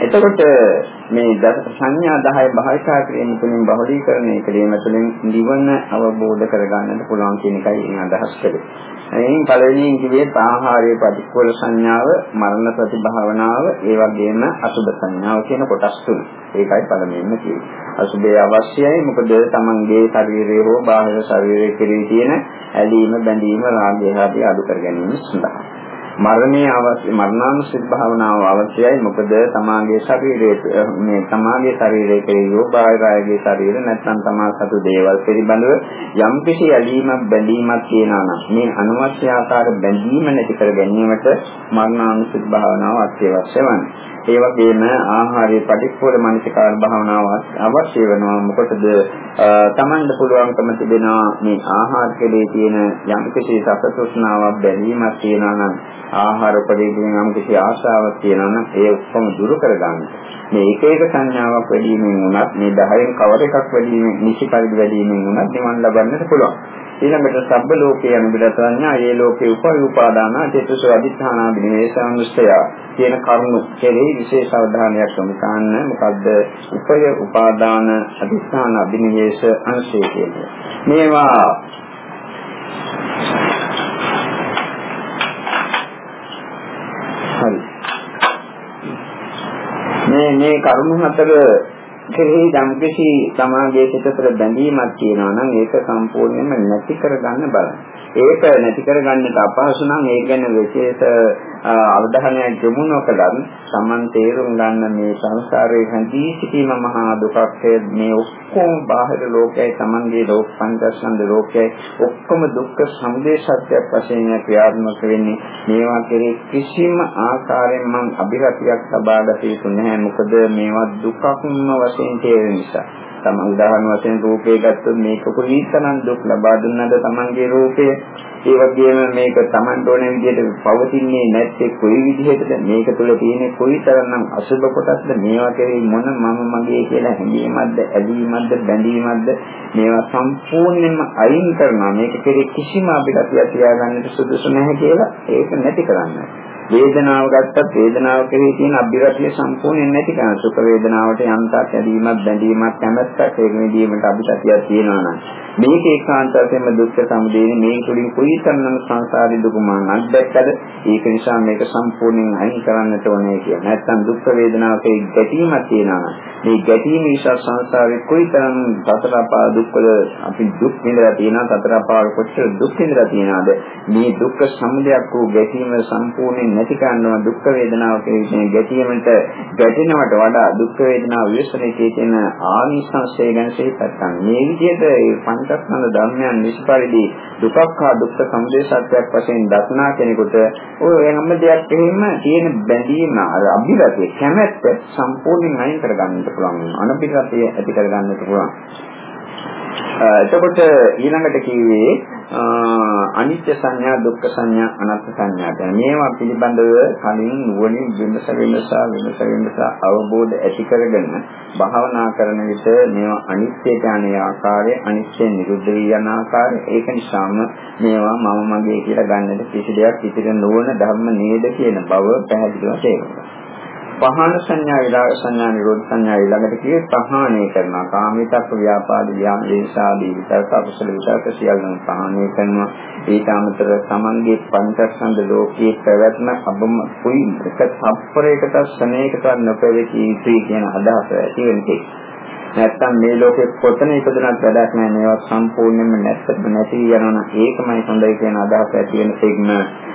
එතකොට මේ සංඥා 10 භාෂා ක්‍රියම තුළින් බහුලීකරණය කිරීම තුළින් නිවන අවබෝධ කරගන්නට පුළුවන් කියන එකයි එන අදහස් කරේ. එයින් පළවෙනියෙන් කිව්වේ ආහාරයේ ප්‍රතිකූල සංඥාව, මරණ ප්‍රතිභාවනාව, ඒ වගේම අසුබ සංඥාව කියන කොටස් තුන. ඒකයි පළමුවෙන්ම කිව්වේ. අසුබේ අවශ්‍යයි මොකද තමන්ගේ ශරීරයේ හෝ බාහිර ශරීරයේ කෙරෙහි තියෙන ඇලීම, බැඳීම, රාගය ආදී අඩු කර ගැනීම සඳහා. මරණයේ අවශ්‍ය මරණානුස්සති භාවනාව අවශ්‍යයි. මොකද තමාගේ ශරීරයේ මේ තමාගේ ශරීරයේ කෙරෙහි බාහිරයේ ශරීර නැත්නම් තමා සතු දේවල් පිළිබඳව යම් කිසි ඇලීමක් බැඳීමක් තියෙනවා නම් මේ අනවශ්‍ය ආකාර බැඳීම නැති කර ගැනීමට මරණානුස්සති භාවනාව අත්‍යවශ්‍ය වන්නේ. ඒ වගේම ආහාරයේ පටික්කුල මානසිකාර භාවනාව අවශ්‍ය වෙනවා මොකටද තමන්ට පුළුවන්කම තිබෙනවා මේ ආහාර කෙරේ තියෙන යම් කිසි සසතුස්නාවක් බැඳීමක් තියෙනවා නම් ආහාර උපදීගෙන යම් කිසි ආශාවක් තියෙනවා නම් ඒ ඔක්කොම දුරු කරගන්න. මේ එක එක සංඥාවක් වැඩි වීමෙන් උනත් මේ 10න් කවර එකක් වැඩි වීමෙන් නිසි පරිදි වැඩි වීමෙන් උනත් නිවන් ලබන්නට පුළුවන්. ඊළඟට සබ්බ ලෝකයේ අනුබිර සංඥා ඒ ලෝකේ උපයෝපාදාන චේතසෝ අදිඨානා විනේසංස්තය කියන කරුණු කෙරෙහි විශේෂ අවධානයක් යොමු කරන්න මොකද්ද උපය උපාදාන අදිඨාන අභිනිවේෂ අංශය කියන්නේ. මේවා හරි. මේ මේ කරුණු හතර කෙරෙහි ධම්පෙසි සමාගයේ සිත තුළ බැඳීමක් තියෙනවා නම් ඒක සම්පූර්ණයෙන්ම නැති කරගන්න බලන්න. ඒක නැති කරගන්නට අපහසු නම් ඒ ගැන විශේෂ අවධානයක් යොමු නොකළත් Taman තේරුම් ගන්න මේ සංසාරයේ හැදී සිටීම මහා දුකක් මේ ඔක්කොම බාහිර ලෝකයයි Tamanගේ ලෝක පංචස්කන්ධ ලෝකයයි ඔක්කොම දුක්ඛ සමුදය සත්‍යයක් වශයෙන් ක්‍රියාත්මක වෙන්නේ. මේවා කෙරේ කිසිම ආකාරයෙන් මං අභිරතියක් ලබා ගත යුතු නැහැ. මොකද මේවා දුකක්ම වශයෙන් තේරෙන නිසා. තම උදාහරණ වශයෙන් රූපේ ගත්තොත් මේක කුලීතනම් දුක් ලබා දුන්නද Tamanගේ රූපය? ඒ වගේම මේක Taman ඕන විදිහට පවතින්නේ නැත්තේ කොයි විදිහටද? මේක තුල තියෙන කොයිතරම්නම් අසුබ කොටස්ද? මේවා කෙරෙහි මොන මම මගේ කියලා හැඟීමක්ද ඇලීමක්ද බැඳීමක්ද? මේවා සම්පූර්ණයෙන්ම අයින් කරනවා. මේක කෙරෙහි කිසිම අපිට තියාගන්නට සුදුසු නැහැ කියලා ඒක නැති කරන්නේ. වේදනාව ගත්තත් වේදනාව කෙරෙහි තියෙන අභිරතිය සම්පූර්ණයෙන් නැති කරන සුඛ වේදනාවට යම්තාක් ඇලීමක් බැඳීමක් කැමැත්තක් ඒක නිදීමට අභිරතියක් තියෙනවා නම්. මේක ඒකාන්ත වශයෙන්ම දුක්ඛ සමුදයනේ මේ තුලින් කොයිතරම් සංසාරේ දුක මම අත්දැක්කද? ඒක නිසා මේක සම්පූර්ණයෙන් අයින් කරන්නට ඕනේ කියන. නැත්තම් දුක්ඛ වේදනාවක ගැටීමක් තියෙනවා මේ ගැටීම නිසා සංසාරේ කොයිතරම් සතර අපා දුක්වල අපි දුක් විඳලා තියෙනවා සතර අපා කොච්චර දුක් විඳලා තියෙනවද? මේ දුක්ඛ සමුදයක් වූ ගැටීම සම්පූර්ණයෙන් නැති කරනවා. දුක් වේදනාව කියන ගැටීමට ගැටෙනවට වඩා දුක් වේදනාව විශ්ලේෂණයේ තියෙන ආනිසංශය ගැන සිතත් මේ විදිහට මේ පංචස්කන්ධ ධර්මයන් නිෂ්පරිදි දුකක් හා දුක්ඛ සමුදය සත්‍යයක් වශයෙන් දක්නා කෙනෙකුට ඔය හැම දෙයක් එහෙම තියෙන බැඳීම අර අභිරතිය කැමැත්ත සම්පූර්ණයෙන් අයින් කරගන්නට පුළුවන්. අනබිරතිය ඇති කරගන්නට පුළුවන්. එතකොට ඊළඟට කිව්වේ අනිත්‍ය සංඥා දුක්ඛ සංඥා අනාත්ම සංඥා කියන මේවා පිළිබඳව කලින් නුවණින් විමස විමසා විමස විමසා අවබෝධ ඇති කරගෙන භාවනා කරන විට මේවා අනිත්‍ය ඥානයේ ආකාරය අනිත්‍ය නිරුද්ධ වී යන ආකාරය. ඒක නිසාම මේවා මම මගේ කියලා ගන්නට කිසි දෙයක් ඉතිරි නොවන ධර්ම නේද කියන බව පැහැදිලිව තේරෙනවා පහන සංඥා විරාග සංඥා නිරෝධ සංඥා ඊළඟට කියේ පහාණය කරනවා. කාමිතක් ව්‍යාපාද ව්‍යාමේශාදී විතරක අකුසල විතරක සියල්ලම පහාණය කරනවා. ඊට අමතර තමන්ගේ පංචස්කන්ධ ලෝකයේ පැවැත්ම අබම කුයි එක තප්පරයකට ස්නේහකට නොපෙවිති කියන අදහස ඇති වෙන්නේ. නැත්තම් මේ ලෝකෙ කොතන ඉපදුනත් වැඩක් නැහැ. මේවා සම්පූර්ණයෙන්ම නැත්තම් නැති යනවා ඒකමයි හොඳයි කියන අදහස ඇති වෙන තෙක්ම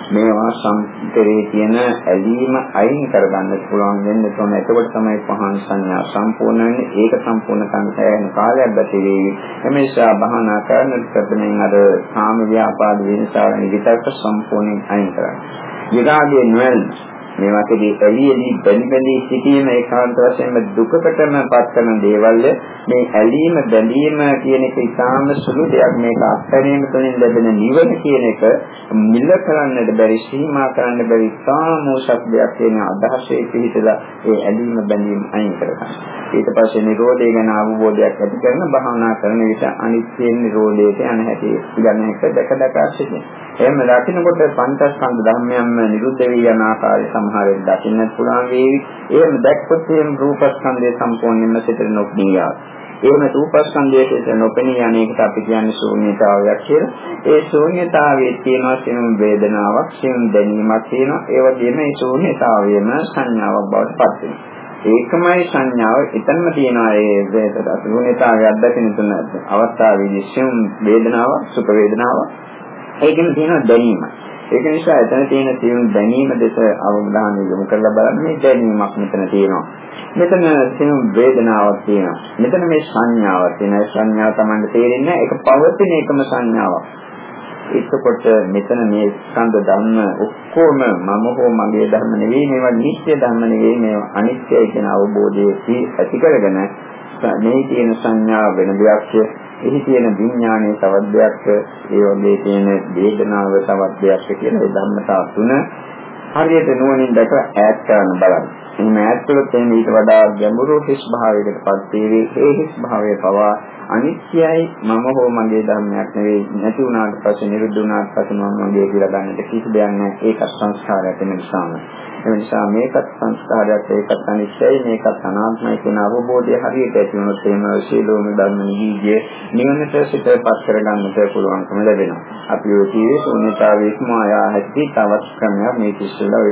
මේවා සම්පතරේ තියෙන ඇලීම අයින් කරගන්න පුළුවන් වෙන්න ඕන. එතකොට තමයි පහන් සංඥා සම්පූර්ණ වෙන්නේ. ඒක සම්පූර්ණ කරන්න කාලයක් ගත වෙයි එමේසා බහනා කරන ප්‍රතිමෙන් අර කාම ව්‍යාපාද වෙනසාවෙන් විතරක සම්පූර්ණයෙන් අයින් කරන්න. විරාගයේ නොවැළඳ මේ වගේ ඇලියලි බැලි බැලි සිටීම ඒකාන්ත වශයෙන්ම දුකකටම පත් කරන දේවල් මේ ඇලීම බැඳීම කියන එක ඉතාම සුළු දෙයක් මේක අත්හැරීම තුළින් ලැබෙන නිවන කියන එක මිල කරන්නට බැරි සීමා කරන්න බැරි සාමෝෂක් දෙයක් කියන අදහසේ පිහිටලා ඒ ඇලීම බැඳීම අයින් කරගන්න. ඊට පස්සේ නිරෝධය ගැන අවබෝධයක් ඇති කරන භාවනා කරන විට අනිත්‍ය නිරෝධයට යන හැටි ගන්න එක දැක දැක සිටින. එහෙම දකින්නකොට පංචස්කන්ධ ධර්මයන්ම නිරුද්ධ වී යන ආකාරය සමහරෙක් දකින්නත් පුළුවන් වේවි. එහෙම දැක්කොත් එහෙම රූපස්කන්ධය සම්පූර්ණයෙන්ම සිතට නොපිනියා. එහෙම රූපස්කන්ධයට නොපෙනී යන්නේකට අපි කියන්නේ ශූන්‍යතාවයක් කියලා. ඒ ශූන්‍යතාවයේ තියෙනවා සියුම් වේදනාවක්, සියුම් දැනීමක් තියෙනවා. ඒ වගේම මේ ශූන්‍යතාවයම සංඥාවක් බවට පත් වෙනවා. ඒකමයි සංඥාව එතනම තියෙනවා ඒ වේදත ශූන්‍යතාවය අත්දකින්න තුන අවස්ථාවේදී සියුම් වේදනාවක්, සුඛ වේදනාවක් ඒකෙම තියෙන දැනීම. ඒක නිසා එතන තියෙන තියෙන දැනීම දෙස අවධානය යොමු කරලා බලන්න මේ දැනීමක් මෙතන තියෙනවා. මෙතන තියෙන වේදනාවක් තියෙනවා. මෙතන මේ සංඥාවක් තියෙනවා. සංඥාව Tamanට තේරෙන්නේ ඒක පවතින එකම සංඥාවක්. එතකොට මෙතන මේ ස්කන්ධ ධර්ම ඔක්කොම මම හෝ මගේ ධර්ම නෙවෙයි මේවා නිත්‍ය ධර්ම නෙවෙයි මේවා අනිත්‍යයි කියන අවබෝධයේ ඇති කරගෙන මේ තියෙන සංඥාව වෙන දෙයක් එහි තියෙන විඥානයේ තවත් දෙයක් ඒ වගේ තියෙන වේදනාව තවත් දෙයක් කියලා ඒ ධර්මතා තුන හරියට නුවණින් දැක ඈත් කරන්න බලන්න. එහෙනම් ඈත් කළොත් එන්නේ ඊට වඩා ගැඹුරු හිස් භාවයකට පත් වේවි. ඒ හිස් භාවය පවා අනිත්‍යයි මම හෝ මගේ ධර්මයක් නෙවෙයි. නැති වුණාට පස්සේ නිරුද්ධ වුණාට පස්සේ මම මගේ කියලා ගන්නට කිසි දෙයක් නැහැ. ඒකත් සංස්කාරයක් වෙන නිසාම. ඒ නිසා මේකත් සංස්කාරයක් ඒකත් අනිත්‍යයි මේකත් අනාත්මයි කියන අවබෝධය හරියට ඇති වුණොත් එහෙම සීලෝම ධර්ම නිවිජය නිවනට සිතපත් කරගන්නට පුළුවන්කම ලැබෙනවා. අපි ඔය කීවේ ශූන්‍යතාවයේ මායා හැටි තවත් ක්‍රමයක් මේ කිසිලා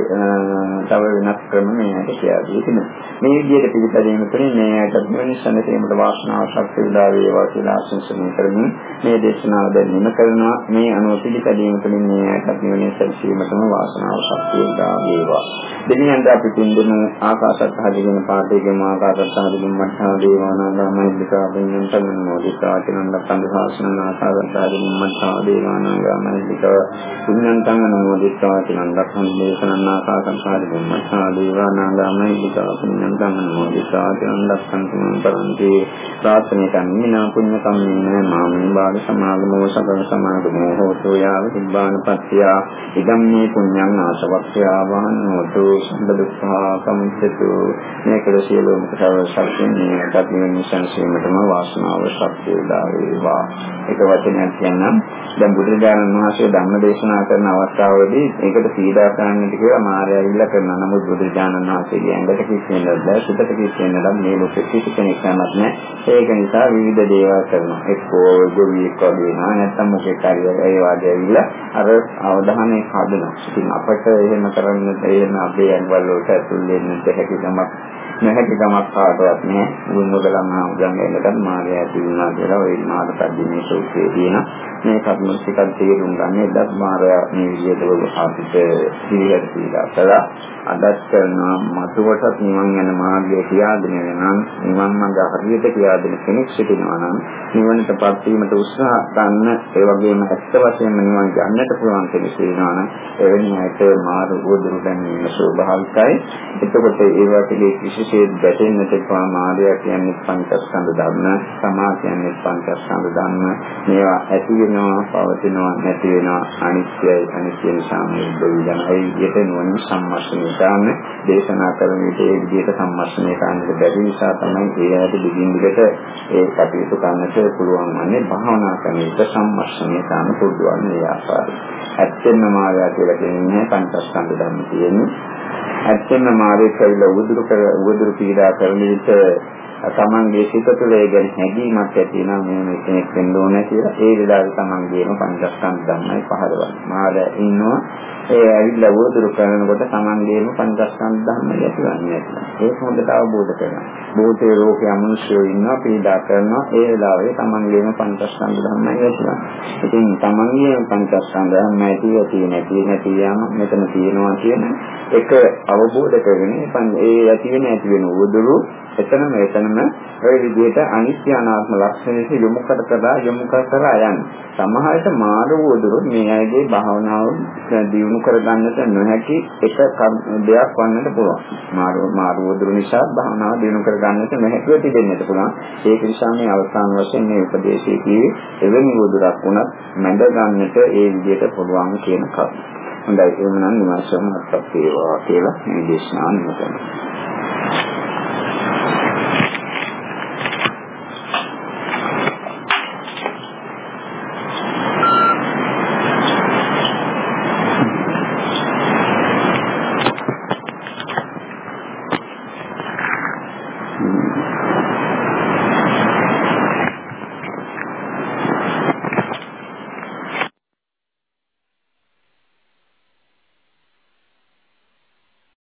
තව වෙනස් ක්‍රම මේ හැටි කියලා දෙනවා. මේ විදිහට පිළිපැදීම තුළින් මේ ඇයට මෙවැනි සම්පතේමට වාසනාව ශක්තිය උදා වේවා කියලා ආශිර්වාද කරමින් මේ දේශනාව දැන් නිම කරනවා. මේ අනුව පිළිපැදීම තුළින් මේ අධිවනේ සැලසීමටම වාසනාව ශක්තිය උදා වේවා. දෙවියන්ට අපි පින් දෙන ආකාශත්හදගෙන පාදයෙන් ආකාශත්හදගෙන මඨා දේවානාගාමයි විකාවෙන් සම්මන් මොදිකාචනන් ලක්කන් සාසනන ආකාශත්හදගෙන මඨා දේවානාගාමයි විකාව පුඤ්ඤන්තං අනුමෝදිතාචනන් ලක්කන් දේශනන ආකාශත්හදගෙන මඨා දේවානාගාමයි විකාව පුඤ්ඤන්තං අනුමෝදිතාචනන් ලක්කන් තුන් පරන්ති ප්‍රාර්ථනා කන්නේ කම්මිනා පුඤ්ඤ කම්මින මාමින් බාල සමාගමෝ සබ්බ සමාගමෝ හෝතු යාව සිබ්බාන පත්‍යා ඉදම් මේ පුඤ්ඤං ආසවක්ඛ්‍යා වහන්නෝතු සම්බ දුක්ඛා කමිච්ඡතු මේ කළ සියලුම කුසල ශක්තිය මේකට මේ සංසීමටම වාසනාව ශක්තිය උදා වේවා. එක වචනයක් කියන්නම්. දැන් බුදුරජාණන් වහන්සේ ධම්ම දේශනා කරන අවස්ථාවේදී ඒකට සීදා කරන්නට කියලා මාර්යා ඉල්ල කරනවා. නමුත් බුදුරජාණන් වහන්සේගේ ඇඟට කිසිම බෑ සුතට කිසිම නෑ මේ ලෝකෙ කිසි කෙනෙක් නෑ. ඒක නිසා විවිධ දේවල් කරනවා. එක්කෝ ගොවියෙක් වගේ නා නැත්නම් මොකෙක් හරි ඒ වගේ ඇවිල්ලා අර අවධානය කඩනවා ඉතින් අපිට එහෙම කරන්න එහෙම අපේ ඇඟවල වලට ඇතුල් වෙන්න හැකියාවක් නැහැකියාවක් කාටවත් නෑ මුල් මොදලන් ආමුදන් මාර්ය ඇති වුණා කියලා ওই මාර්ගපද්ධතියේ සූත්‍රයේ තියෙන මේ කර්ම ටිකක් තේරුම් ගන්න එදත් මාර්ය මේ විදිහට අපිට පිළිහෙත් කියලා කළා. අදත් කරනවා මතුවටත් නිවන් යන මාර්ගය කියා දෙන නම් නිවන් මඟ හරියට කියා දෙන කෙනෙක් සිටිනවා. නම් නිවනටපත් වීමට උත්සාහ ගන්න ඒ වගේම ඇත්ත වශයෙන්ම නිවන් ගන්නට පුළුවන් කෙනෙක් සිටිනවා නම් එවැනි අයට මාරු උදුරු ගැනීම ස්වභාවිකයි. එතකොට ඒ වගේ කිසිසේත් ගැටෙන්නට එපා මාර්යා කියන්නේ පංචස්කන්ධ ධර්ම, සමා කියන්නේ පංචස්කන්ධ ධර්ම. මේවා ඇති වෙනවා, පවතිනවා, නැති වෙනවා, අනිත්‍යයි, අනිත්‍ය නිසා මේ දෙවියන් ඒ විදිහට නුවණ සම්මස්තණය කරන දේශනා කරන විට ඒ විදිහට සම්මස්තණය කරන්නට බැරි නිසා තමයි ඒ ඇයට දිගින් දිගට ඒ කටයුතු කරන්නට පුළුවන් වන්නේ භාවනා කරන විට සම්මස්තණය කරන පුදුවන් මේ ආකාරය. ඇත්තෙන්ම මාර්යා කියලා කියන්නේ පංචස්කන්ධ ධර්ම තියෙන්නේ. ඇත්තෙන්ම මාර්යා කියලා උදුරු කර උදුරු පීඩා කරන විට තමන්ගේ සිත තුළ ඒ ගැන හැඟීමක් ඇති වෙනවා මේ මේ කෙනෙක් වෙන්න ඕනේ කියලා ඒ වෙලාවේ තමන්ගේම පංචස්කන්ධ ධර්මයි පහළවන්නේ. මාර ඉන්නවා ඒ ඇවිල්ලා වෝදුරු කරනකොට තමන්ගේම පංචස්කන්ධ ධර්මයි ඇතිවන්නේ නැත්නම්. ඒක හොඳට අවබෝධ කරගන්න. බෝධේ රෝගී අමනුෂ්‍යයෝ ඉන්නවා පීඩා කරනවා ඒ වෙලාවේ තමන්ගේම පංචස්කන්ධ ධර්මයි ඇතිවන්නේ. ඉතින් තමන්ගේම පංචස්කන්ධ ධර්ම ඇති ඇති නැති නැති යාම මෙතන තියෙනවා කියන එක අවබෝධ කරගෙන ඒ ඇති වෙන ඇති වෙන වෝදුරු එතනම එතනම ඔය විදිහට අනිත්‍ය අනාත්ම ලක්ෂණයට යොමු කර කර යොමු කර කර යන්නේ. සමහරට මානවෝදුරු මේ අයගේ භාවනාව දියුණු කර ගන්නට නොහැකි එක දෙයක් වන්නට පුළුවන්. මානව මානවෝදුරු නිසා භාවනාව දියුණු කර ගන්නට නොහැකිව තිබෙන්නට පුළුවන්. ඒක නිසා මේ අවසාන වශයෙන් මේ උපදේශයේ කිව්වේ එවැනි වෝදුරක් වුණත් මැඩ ගන්නට ඒ විදිහට පුළුවන් කියන කරුණ. හොඳයි එහෙනම් නිවාසයම අත්පත් වේවා කියලා මේ දේශනාව නිම කරනවා.